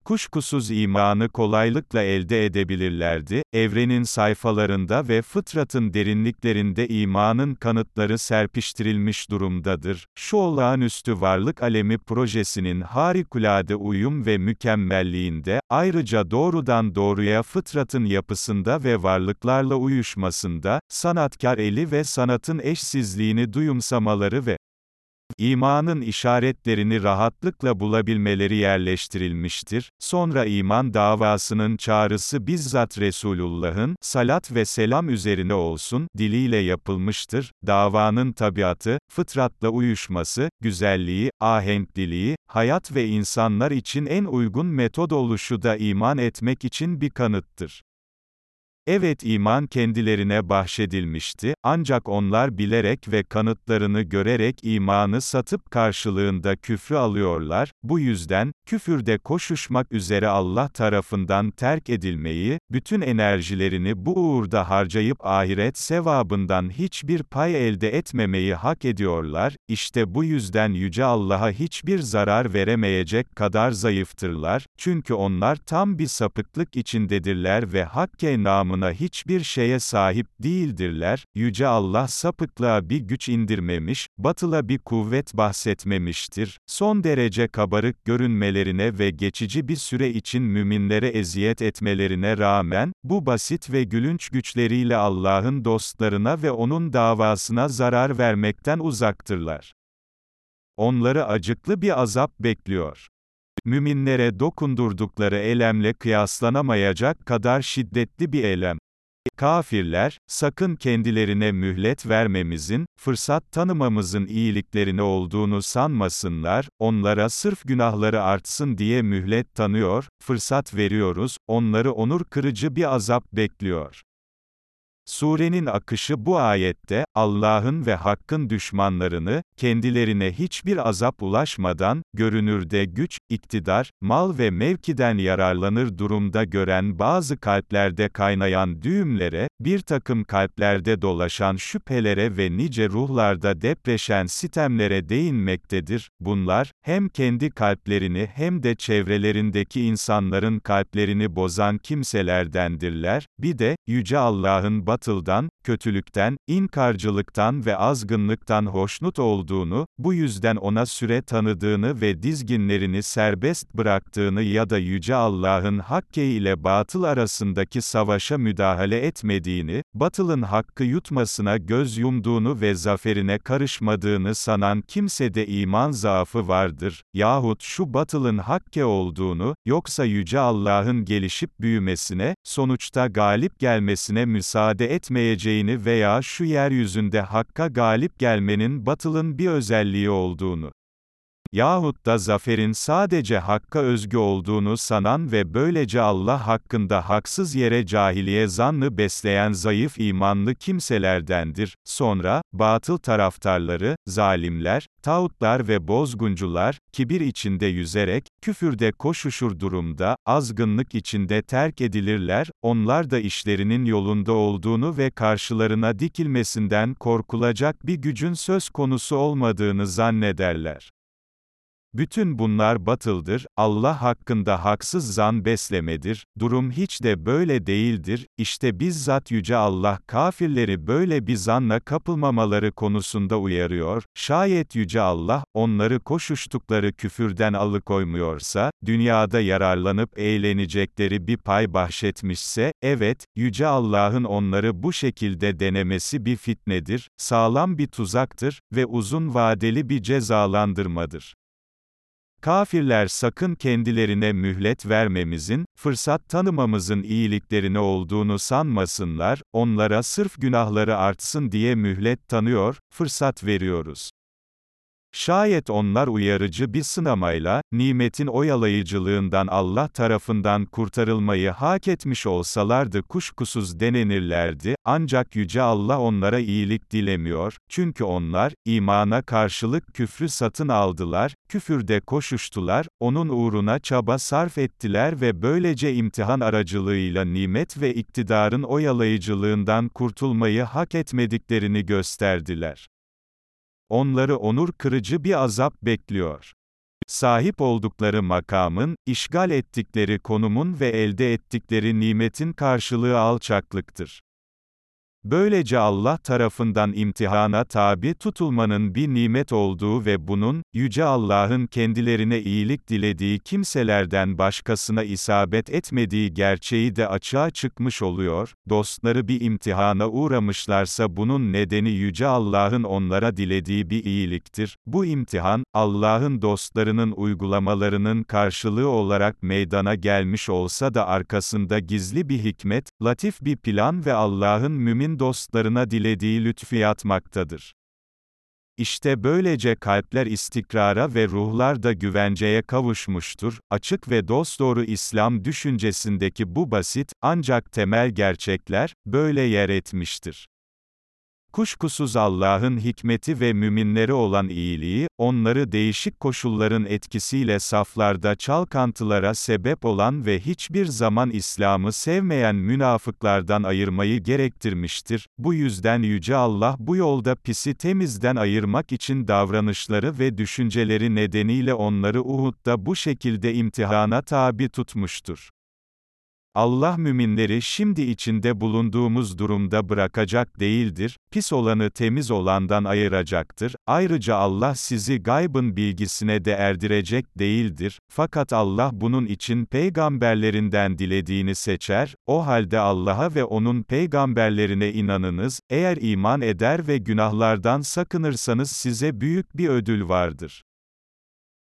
Kuşkusuz imanı kolaylıkla elde edebilirlerdi, evrenin sayfalarında ve fıtratın derinliklerinde imanın kanıtları serpiştirilmiş durumdadır. Şu olağanüstü varlık alemi projesinin harikulade uyum ve mükemmelliğinde, ayrıca doğrudan doğruya fıtratın yapısında ve varlıklarla uyuşmasında, sanatkar eli ve sanatın eşsizliğini duyumsamaları ve İmanın işaretlerini rahatlıkla bulabilmeleri yerleştirilmiştir. Sonra iman davasının çağrısı bizzat Resulullah'ın, salat ve selam üzerine olsun, diliyle yapılmıştır. Davanın tabiatı, fıtratla uyuşması, güzelliği, ahenkliliği, hayat ve insanlar için en uygun metod oluşu da iman etmek için bir kanıttır. Evet iman kendilerine bahşedilmişti, ancak onlar bilerek ve kanıtlarını görerek imanı satıp karşılığında küfrü alıyorlar, bu yüzden, küfürde koşuşmak üzere Allah tarafından terk edilmeyi, bütün enerjilerini bu uğurda harcayıp ahiret sevabından hiçbir pay elde etmemeyi hak ediyorlar, işte bu yüzden Yüce Allah'a hiçbir zarar veremeyecek kadar zayıftırlar, çünkü onlar tam bir sapıklık içindedirler ve hakke namı namına hiçbir şeye sahip değildirler, Yüce Allah sapıklığa bir güç indirmemiş, batıla bir kuvvet bahsetmemiştir, son derece kabarık görünmelerine ve geçici bir süre için müminlere eziyet etmelerine rağmen, bu basit ve gülünç güçleriyle Allah'ın dostlarına ve O'nun davasına zarar vermekten uzaktırlar. Onları acıklı bir azap bekliyor müminlere dokundurdukları elemle kıyaslanamayacak kadar şiddetli bir elem. Kafirler, sakın kendilerine mühlet vermemizin, fırsat tanımamızın iyiliklerine olduğunu sanmasınlar, onlara sırf günahları artsın diye mühlet tanıyor, fırsat veriyoruz, onları onur kırıcı bir azap bekliyor. Surenin akışı bu ayette, Allah'ın ve Hakk'ın düşmanlarını, kendilerine hiçbir azap ulaşmadan, görünürde güç, iktidar, mal ve mevkiden yararlanır durumda gören bazı kalplerde kaynayan düğümlere, bir takım kalplerde dolaşan şüphelere ve nice ruhlarda depreşen sitemlere değinmektedir. Bunlar, hem kendi kalplerini hem de çevrelerindeki insanların kalplerini bozan kimselerdendirler, bir de, Yüce Allah'ın batıldan, kötülükten, inkarcılıktan ve azgınlıktan hoşnut olduğunu, bu yüzden ona süre tanıdığını ve dizginlerini serbest bıraktığını ya da Yüce Allah'ın hakke ile batıl arasındaki savaşa müdahale etmediğini, batılın hakkı yutmasına göz yumduğunu ve zaferine karışmadığını sanan kimsede iman zaafı vardır, yahut şu batılın hakke olduğunu, yoksa Yüce Allah'ın gelişip büyümesine, sonuçta galip gelmesine müsaade etmeyeceğini veya şu yeryüzünde hakka galip gelmenin batılın bir özelliği olduğunu yahut da zaferin sadece Hakk'a özgü olduğunu sanan ve böylece Allah hakkında haksız yere cahiliye zannı besleyen zayıf imanlı kimselerdendir. Sonra, batıl taraftarları, zalimler, tağutlar ve bozguncular, kibir içinde yüzerek, küfürde koşuşur durumda, azgınlık içinde terk edilirler, onlar da işlerinin yolunda olduğunu ve karşılarına dikilmesinden korkulacak bir gücün söz konusu olmadığını zannederler. Bütün bunlar batıldır, Allah hakkında haksız zan beslemedir, durum hiç de böyle değildir, işte bizzat Yüce Allah kafirleri böyle bir zanla kapılmamaları konusunda uyarıyor, şayet Yüce Allah, onları koşuştukları küfürden alıkoymuyorsa, dünyada yararlanıp eğlenecekleri bir pay bahşetmişse, evet, Yüce Allah'ın onları bu şekilde denemesi bir fitnedir, sağlam bir tuzaktır ve uzun vadeli bir cezalandırmadır. Kafirler sakın kendilerine mühlet vermemizin, fırsat tanımamızın iyiliklerine olduğunu sanmasınlar, onlara sırf günahları artsın diye mühlet tanıyor, fırsat veriyoruz. Şayet onlar uyarıcı bir sınamayla, nimetin oyalayıcılığından Allah tarafından kurtarılmayı hak etmiş olsalardı kuşkusuz denenirlerdi, ancak Yüce Allah onlara iyilik dilemiyor, çünkü onlar, imana karşılık küfrü satın aldılar, küfürde koşuştular, onun uğruna çaba sarf ettiler ve böylece imtihan aracılığıyla nimet ve iktidarın oyalayıcılığından kurtulmayı hak etmediklerini gösterdiler. Onları onur kırıcı bir azap bekliyor. Sahip oldukları makamın, işgal ettikleri konumun ve elde ettikleri nimetin karşılığı alçaklıktır. Böylece Allah tarafından imtihana tabi tutulmanın bir nimet olduğu ve bunun, Yüce Allah'ın kendilerine iyilik dilediği kimselerden başkasına isabet etmediği gerçeği de açığa çıkmış oluyor, dostları bir imtihana uğramışlarsa bunun nedeni Yüce Allah'ın onlara dilediği bir iyiliktir. Bu imtihan, Allah'ın dostlarının uygulamalarının karşılığı olarak meydana gelmiş olsa da arkasında gizli bir hikmet, latif bir plan ve Allah'ın mümin dostlarına dilediği lütfu yatmaktadır. İşte böylece kalpler istikrara ve ruhlar da güvenceye kavuşmuştur. Açık ve dosdoğru İslam düşüncesindeki bu basit, ancak temel gerçekler, böyle yer etmiştir. Kuşkusuz Allah'ın hikmeti ve müminlere olan iyiliği, onları değişik koşulların etkisiyle saflarda çalkantılara sebep olan ve hiçbir zaman İslam'ı sevmeyen münafıklardan ayırmayı gerektirmiştir. Bu yüzden Yüce Allah bu yolda pisi temizden ayırmak için davranışları ve düşünceleri nedeniyle onları Uhud'da bu şekilde imtihana tabi tutmuştur. Allah müminleri şimdi içinde bulunduğumuz durumda bırakacak değildir, pis olanı temiz olandan ayıracaktır, ayrıca Allah sizi gaybın bilgisine de erdirecek değildir, fakat Allah bunun için peygamberlerinden dilediğini seçer, o halde Allah'a ve O'nun peygamberlerine inanınız, eğer iman eder ve günahlardan sakınırsanız size büyük bir ödül vardır.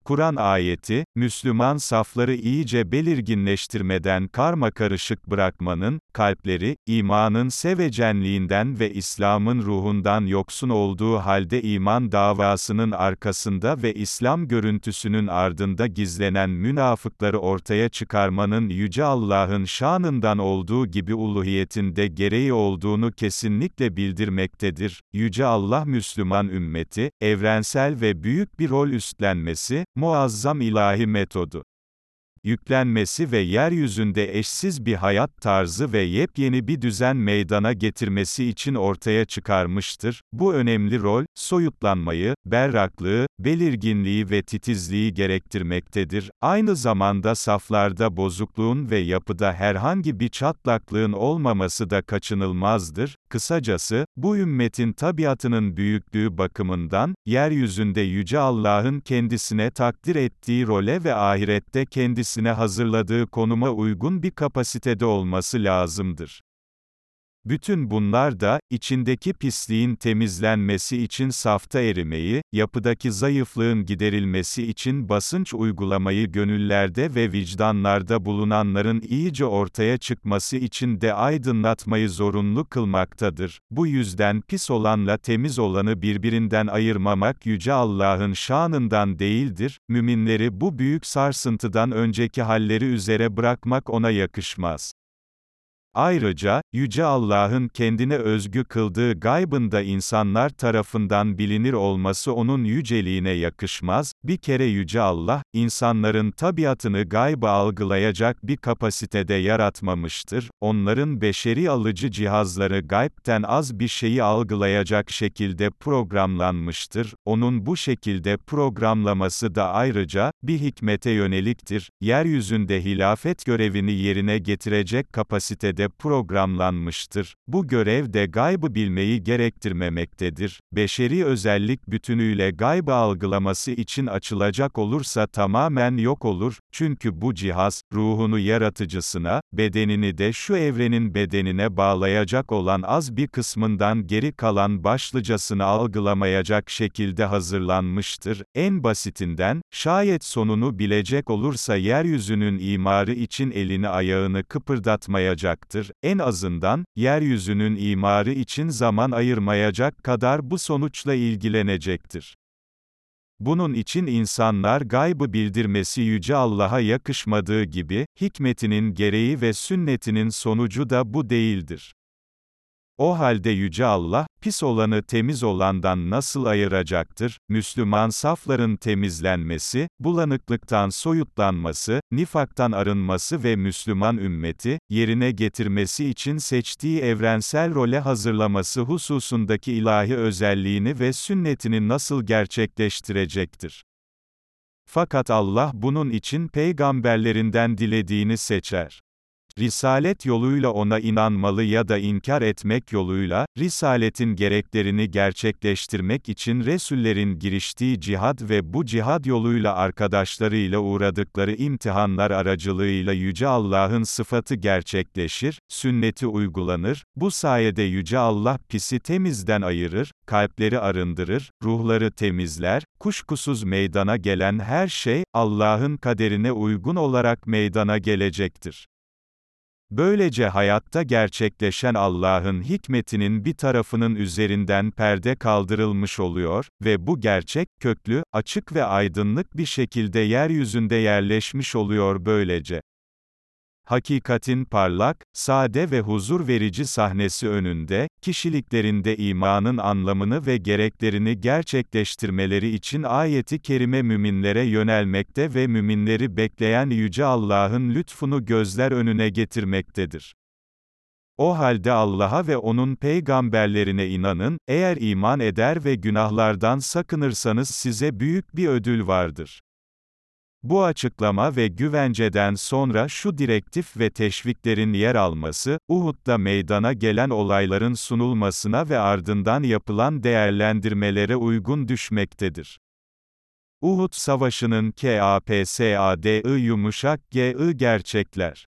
Kur'an ayeti, Müslüman safları iyice belirginleştirmeden karma karışık bırakmanın, kalpleri, imanın sevecenliğinden ve İslam'ın ruhundan yoksun olduğu halde iman davasının arkasında ve İslam görüntüsünün ardında gizlenen münafıkları ortaya çıkarmanın Yüce Allah'ın şanından olduğu gibi uluhiyetinde gereği olduğunu kesinlikle bildirmektedir. Yüce Allah Müslüman ümmeti, evrensel ve büyük bir rol üstlenmesi, Muazzam ilahi metodu yüklenmesi ve yeryüzünde eşsiz bir hayat tarzı ve yepyeni bir düzen meydana getirmesi için ortaya çıkarmıştır. Bu önemli rol, soyutlanmayı, berraklığı, belirginliği ve titizliği gerektirmektedir. Aynı zamanda saflarda bozukluğun ve yapıda herhangi bir çatlaklığın olmaması da kaçınılmazdır. Kısacası, bu ümmetin tabiatının büyüklüğü bakımından, yeryüzünde Yüce Allah'ın kendisine takdir ettiği role ve ahirette kendisine hazırladığı konuma uygun bir kapasitede olması lazımdır. Bütün bunlar da, içindeki pisliğin temizlenmesi için safta erimeyi, yapıdaki zayıflığın giderilmesi için basınç uygulamayı gönüllerde ve vicdanlarda bulunanların iyice ortaya çıkması için de aydınlatmayı zorunlu kılmaktadır. Bu yüzden pis olanla temiz olanı birbirinden ayırmamak Yüce Allah'ın şanından değildir, müminleri bu büyük sarsıntıdan önceki halleri üzere bırakmak ona yakışmaz. Ayrıca, Yüce Allah'ın kendine özgü kıldığı gaybında insanlar tarafından bilinir olması onun yüceliğine yakışmaz, bir kere Yüce Allah, insanların tabiatını gaybı algılayacak bir kapasitede yaratmamıştır, onların beşeri alıcı cihazları gaybten az bir şeyi algılayacak şekilde programlanmıştır, onun bu şekilde programlaması da ayrıca, bir hikmete yöneliktir, yeryüzünde hilafet görevini yerine getirecek kapasitede programlanmıştır. Bu görev de gaybı bilmeyi gerektirmemektedir. Beşeri özellik bütünüyle gaybı algılaması için açılacak olursa tamamen yok olur, çünkü bu cihaz, ruhunu yaratıcısına, bedenini de şu evrenin bedenine bağlayacak olan az bir kısmından geri kalan başlıcasını algılamayacak şekilde hazırlanmıştır. En basitinden, şayet sonunu bilecek olursa yeryüzünün imarı için elini ayağını kıpırdatmayacaktır. En azından, yeryüzünün imarı için zaman ayırmayacak kadar bu sonuçla ilgilenecektir. Bunun için insanlar gaybı bildirmesi Yüce Allah'a yakışmadığı gibi, hikmetinin gereği ve sünnetinin sonucu da bu değildir. O halde Yüce Allah, pis olanı temiz olandan nasıl ayıracaktır? Müslüman safların temizlenmesi, bulanıklıktan soyutlanması, nifaktan arınması ve Müslüman ümmeti, yerine getirmesi için seçtiği evrensel role hazırlaması hususundaki ilahi özelliğini ve sünnetini nasıl gerçekleştirecektir? Fakat Allah bunun için peygamberlerinden dilediğini seçer. Risalet yoluyla ona inanmalı ya da inkar etmek yoluyla, Risaletin gereklerini gerçekleştirmek için Resullerin giriştiği cihad ve bu cihad yoluyla arkadaşlarıyla uğradıkları imtihanlar aracılığıyla Yüce Allah'ın sıfatı gerçekleşir, sünneti uygulanır, bu sayede Yüce Allah pisi temizden ayırır, kalpleri arındırır, ruhları temizler, kuşkusuz meydana gelen her şey, Allah'ın kaderine uygun olarak meydana gelecektir. Böylece hayatta gerçekleşen Allah'ın hikmetinin bir tarafının üzerinden perde kaldırılmış oluyor ve bu gerçek, köklü, açık ve aydınlık bir şekilde yeryüzünde yerleşmiş oluyor böylece hakikatin parlak, sade ve huzur verici sahnesi önünde, kişiliklerinde imanın anlamını ve gereklerini gerçekleştirmeleri için ayeti kerime müminlere yönelmekte ve müminleri bekleyen Yüce Allah'ın lütfunu gözler önüne getirmektedir. O halde Allah'a ve O'nun peygamberlerine inanın, eğer iman eder ve günahlardan sakınırsanız size büyük bir ödül vardır. Bu açıklama ve güvenceden sonra şu direktif ve teşviklerin yer alması, Uhud'da meydana gelen olayların sunulmasına ve ardından yapılan değerlendirmelere uygun düşmektedir. Uhud Savaşı'nın KAPSADI yumuşak GI gerçekler.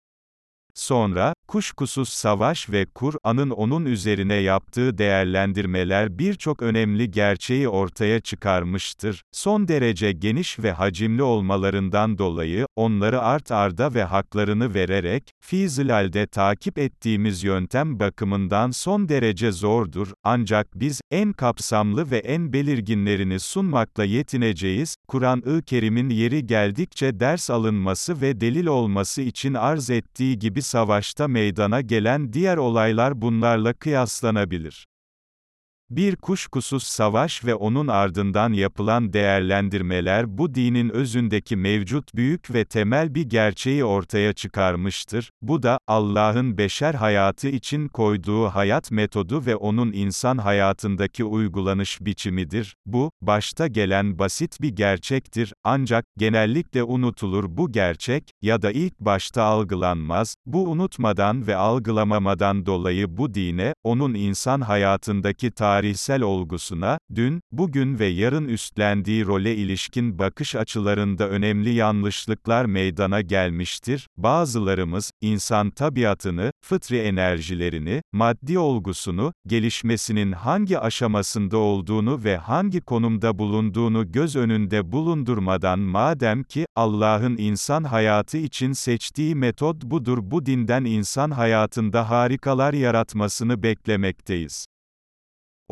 Sonra, kuşkusuz savaş ve Kur'an'ın onun üzerine yaptığı değerlendirmeler birçok önemli gerçeği ortaya çıkarmıştır. Son derece geniş ve hacimli olmalarından dolayı, onları art arda ve haklarını vererek, fizilalde takip ettiğimiz yöntem bakımından son derece zordur, ancak biz, en kapsamlı ve en belirginlerini sunmakla yetineceğiz, Kur'an-ı Kerim'in yeri geldikçe ders alınması ve delil olması için arz ettiği gibi savaşta meydana gelen diğer olaylar bunlarla kıyaslanabilir. Bir kuşkusuz savaş ve onun ardından yapılan değerlendirmeler bu dinin özündeki mevcut büyük ve temel bir gerçeği ortaya çıkarmıştır. Bu da, Allah'ın beşer hayatı için koyduğu hayat metodu ve onun insan hayatındaki uygulanış biçimidir. Bu, başta gelen basit bir gerçektir, ancak, genellikle unutulur bu gerçek, ya da ilk başta algılanmaz, bu unutmadan ve algılamamadan dolayı bu dine, onun insan hayatındaki tarih tarihsel olgusuna, dün, bugün ve yarın üstlendiği role ilişkin bakış açılarında önemli yanlışlıklar meydana gelmiştir. Bazılarımız, insan tabiatını, fıtri enerjilerini, maddi olgusunu, gelişmesinin hangi aşamasında olduğunu ve hangi konumda bulunduğunu göz önünde bulundurmadan madem ki, Allah'ın insan hayatı için seçtiği metot budur bu dinden insan hayatında harikalar yaratmasını beklemekteyiz.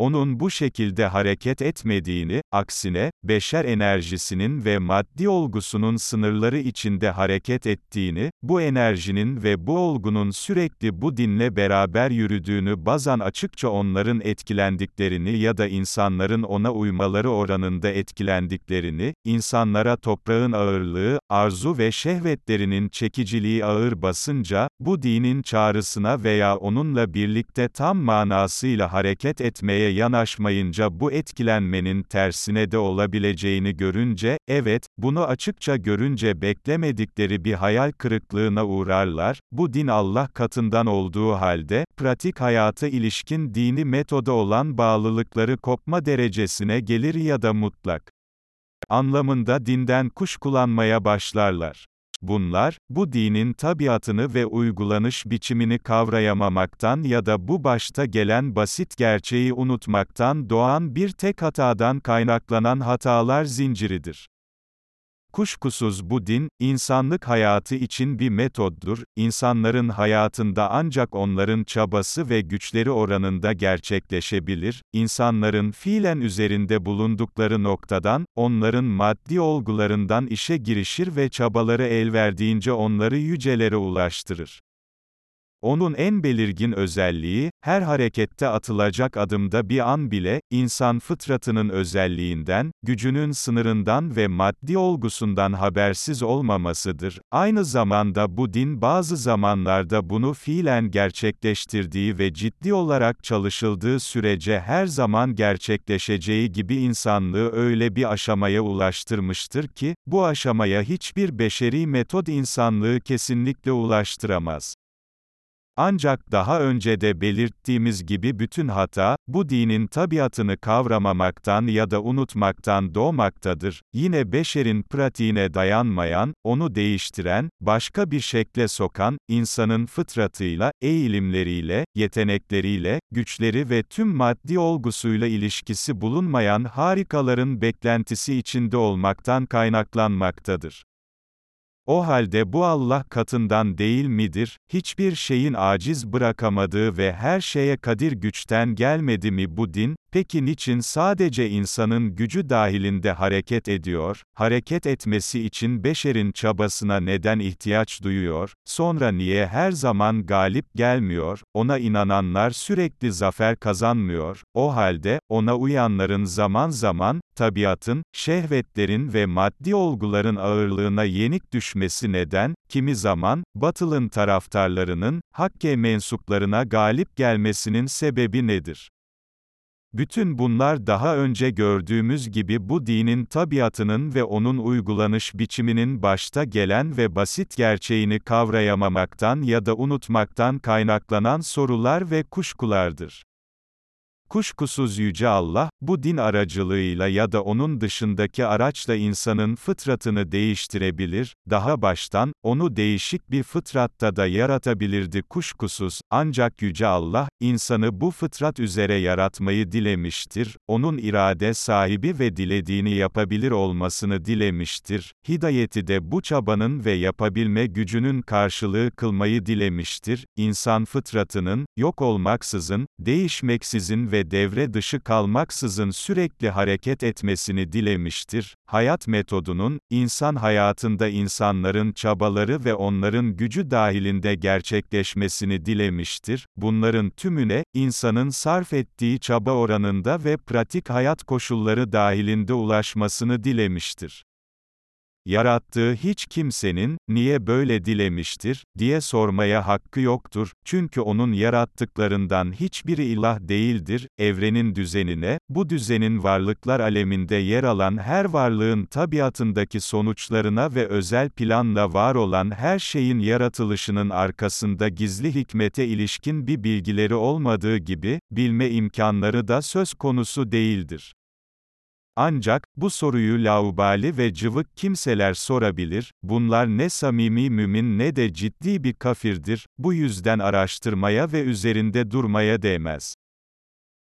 Onun bu şekilde hareket etmediğini, aksine, beşer enerjisinin ve maddi olgusunun sınırları içinde hareket ettiğini, bu enerjinin ve bu olgunun sürekli bu dinle beraber yürüdüğünü bazan açıkça onların etkilendiklerini ya da insanların ona uymaları oranında etkilendiklerini, insanlara toprağın ağırlığı, arzu ve şehvetlerinin çekiciliği ağır basınca, bu dinin çağrısına veya onunla birlikte tam manasıyla hareket etmeye yanaşmayınca bu etkilenmenin tersine de olabileceğini görünce, evet, bunu açıkça görünce beklemedikleri bir hayal kırıklığına uğrarlar, bu din Allah katından olduğu halde, pratik hayata ilişkin dini metoda olan bağlılıkları kopma derecesine gelir ya da mutlak anlamında dinden kuşkulanmaya başlarlar. Bunlar, bu dinin tabiatını ve uygulanış biçimini kavrayamamaktan ya da bu başta gelen basit gerçeği unutmaktan doğan bir tek hatadan kaynaklanan hatalar zinciridir. Kuşkusuz bu din, insanlık hayatı için bir metoddur, insanların hayatında ancak onların çabası ve güçleri oranında gerçekleşebilir, insanların fiilen üzerinde bulundukları noktadan, onların maddi olgularından işe girişir ve çabaları el verdiğince onları yücelere ulaştırır. Onun en belirgin özelliği, her harekette atılacak adımda bir an bile, insan fıtratının özelliğinden, gücünün sınırından ve maddi olgusundan habersiz olmamasıdır. Aynı zamanda bu din bazı zamanlarda bunu fiilen gerçekleştirdiği ve ciddi olarak çalışıldığı sürece her zaman gerçekleşeceği gibi insanlığı öyle bir aşamaya ulaştırmıştır ki, bu aşamaya hiçbir beşeri metod insanlığı kesinlikle ulaştıramaz. Ancak daha önce de belirttiğimiz gibi bütün hata, bu dinin tabiatını kavramamaktan ya da unutmaktan doğmaktadır. Yine beşerin pratiğine dayanmayan, onu değiştiren, başka bir şekle sokan, insanın fıtratıyla, eğilimleriyle, yetenekleriyle, güçleri ve tüm maddi olgusuyla ilişkisi bulunmayan harikaların beklentisi içinde olmaktan kaynaklanmaktadır. O halde bu Allah katından değil midir, hiçbir şeyin aciz bırakamadığı ve her şeye kadir güçten gelmedi mi bu din, peki niçin sadece insanın gücü dahilinde hareket ediyor, hareket etmesi için beşerin çabasına neden ihtiyaç duyuyor, sonra niye her zaman galip gelmiyor, ona inananlar sürekli zafer kazanmıyor, o halde, ona uyanların zaman zaman, tabiatın, şehvetlerin ve maddi olguların ağırlığına yenik düşmesi neden, kimi zaman, batılın taraftarlarının, Hakke mensuplarına galip gelmesinin sebebi nedir? Bütün bunlar daha önce gördüğümüz gibi bu dinin tabiatının ve onun uygulanış biçiminin başta gelen ve basit gerçeğini kavrayamamaktan ya da unutmaktan kaynaklanan sorular ve kuşkulardır. Kuşkusuz Yüce Allah, bu din aracılığıyla ya da onun dışındaki araçla insanın fıtratını değiştirebilir, daha baştan, onu değişik bir fıtratta da yaratabilirdi. Kuşkusuz, ancak Yüce Allah, insanı bu fıtrat üzere yaratmayı dilemiştir, onun irade sahibi ve dilediğini yapabilir olmasını dilemiştir, hidayeti de bu çabanın ve yapabilme gücünün karşılığı kılmayı dilemiştir, insan fıtratının, yok olmaksızın, değişmeksizin ve devre dışı kalmaksızın sürekli hareket etmesini dilemiştir. Hayat metodunun, insan hayatında insanların çabaları ve onların gücü dahilinde gerçekleşmesini dilemiştir. Bunların tümüne, insanın sarf ettiği çaba oranında ve pratik hayat koşulları dahilinde ulaşmasını dilemiştir yarattığı hiç kimsenin, niye böyle dilemiştir, diye sormaya hakkı yoktur, çünkü onun yarattıklarından hiçbiri ilah değildir, evrenin düzenine, bu düzenin varlıklar aleminde yer alan her varlığın tabiatındaki sonuçlarına ve özel planla var olan her şeyin yaratılışının arkasında gizli hikmete ilişkin bir bilgileri olmadığı gibi, bilme imkanları da söz konusu değildir. Ancak, bu soruyu laubali ve cıvık kimseler sorabilir, bunlar ne samimi mümin ne de ciddi bir kafirdir, bu yüzden araştırmaya ve üzerinde durmaya değmez.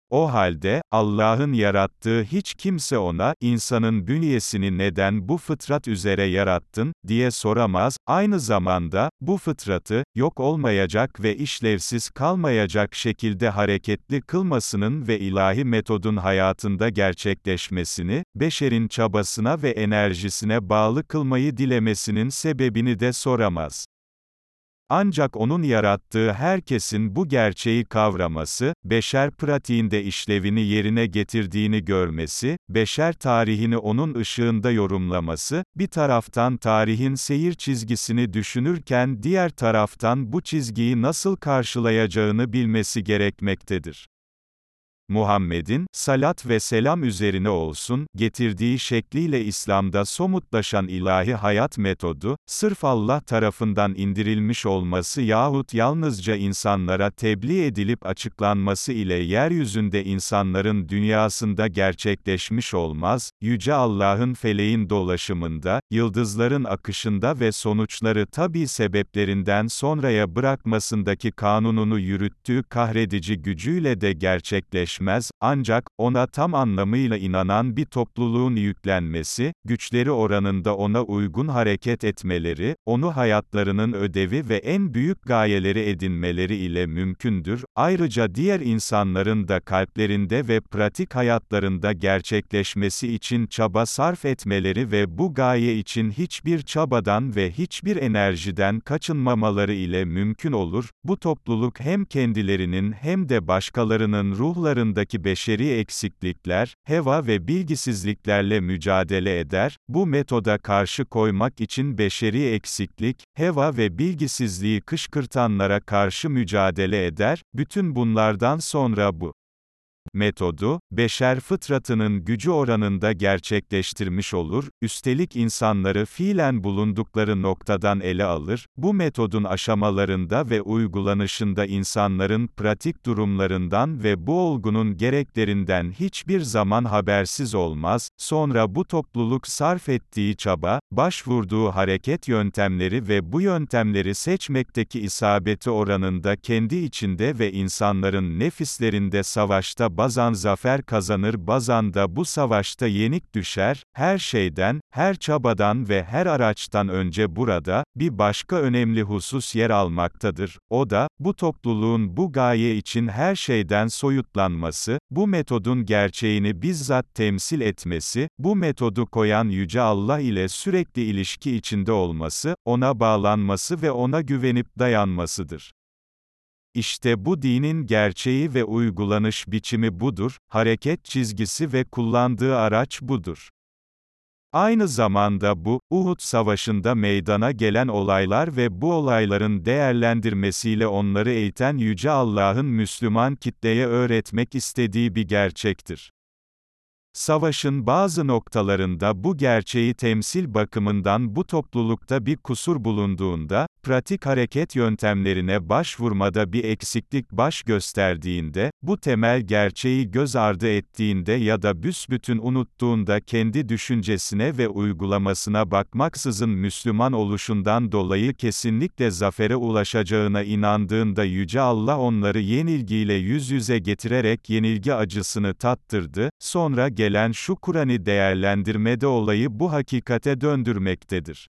O halde, Allah'ın yarattığı hiç kimse ona, insanın bünyesini neden bu fıtrat üzere yarattın, diye soramaz, aynı zamanda, bu fıtratı, yok olmayacak ve işlevsiz kalmayacak şekilde hareketli kılmasının ve ilahi metodun hayatında gerçekleşmesini, beşerin çabasına ve enerjisine bağlı kılmayı dilemesinin sebebini de soramaz. Ancak onun yarattığı herkesin bu gerçeği kavraması, beşer pratiğinde işlevini yerine getirdiğini görmesi, beşer tarihini onun ışığında yorumlaması, bir taraftan tarihin seyir çizgisini düşünürken diğer taraftan bu çizgiyi nasıl karşılayacağını bilmesi gerekmektedir. Muhammed'in, salat ve selam üzerine olsun, getirdiği şekliyle İslam'da somutlaşan ilahi hayat metodu, sırf Allah tarafından indirilmiş olması yahut yalnızca insanlara tebliğ edilip açıklanması ile yeryüzünde insanların dünyasında gerçekleşmiş olmaz, Yüce Allah'ın feleğin dolaşımında, yıldızların akışında ve sonuçları tabi sebeplerinden sonraya bırakmasındaki kanununu yürüttüğü kahredici gücüyle de gerçekleşmiş gerçekleşmez, ancak, ona tam anlamıyla inanan bir topluluğun yüklenmesi, güçleri oranında ona uygun hareket etmeleri, onu hayatlarının ödevi ve en büyük gayeleri edinmeleri ile mümkündür, ayrıca diğer insanların da kalplerinde ve pratik hayatlarında gerçekleşmesi için çaba sarf etmeleri ve bu gaye için hiçbir çabadan ve hiçbir enerjiden kaçınmamaları ile mümkün olur, bu topluluk hem kendilerinin hem de başkalarının ruhlarını hayatlarındaki beşeri eksiklikler, heva ve bilgisizliklerle mücadele eder, bu metoda karşı koymak için beşeri eksiklik, heva ve bilgisizliği kışkırtanlara karşı mücadele eder, bütün bunlardan sonra bu metodu, beşer fıtratının gücü oranında gerçekleştirmiş olur, üstelik insanları fiilen bulundukları noktadan ele alır, bu metodun aşamalarında ve uygulanışında insanların pratik durumlarından ve bu olgunun gereklerinden hiçbir zaman habersiz olmaz, sonra bu topluluk sarf ettiği çaba, başvurduğu hareket yöntemleri ve bu yöntemleri seçmekteki isabeti oranında kendi içinde ve insanların nefislerinde savaşta bazan zafer kazanır bazan da bu savaşta yenik düşer, her şeyden, her çabadan ve her araçtan önce burada, bir başka önemli husus yer almaktadır, o da, bu topluluğun bu gaye için her şeyden soyutlanması, bu metodun gerçeğini bizzat temsil etmesi, bu metodu koyan Yüce Allah ile sürekli ilişki içinde olması, ona bağlanması ve ona güvenip dayanmasıdır. İşte bu dinin gerçeği ve uygulanış biçimi budur, hareket çizgisi ve kullandığı araç budur. Aynı zamanda bu, Uhud Savaşı'nda meydana gelen olaylar ve bu olayların değerlendirmesiyle onları eğiten Yüce Allah'ın Müslüman kitleye öğretmek istediği bir gerçektir. Savaşın bazı noktalarında bu gerçeği temsil bakımından bu toplulukta bir kusur bulunduğunda, pratik hareket yöntemlerine başvurmada bir eksiklik baş gösterdiğinde, bu temel gerçeği göz ardı ettiğinde ya da büsbütün unuttuğunda kendi düşüncesine ve uygulamasına bakmaksızın Müslüman oluşundan dolayı kesinlikle zafere ulaşacağına inandığında Yüce Allah onları yenilgiyle yüz yüze getirerek yenilgi acısını tattırdı, sonra gelen şu Kur'an'ı değerlendirmede olayı bu hakikate döndürmektedir.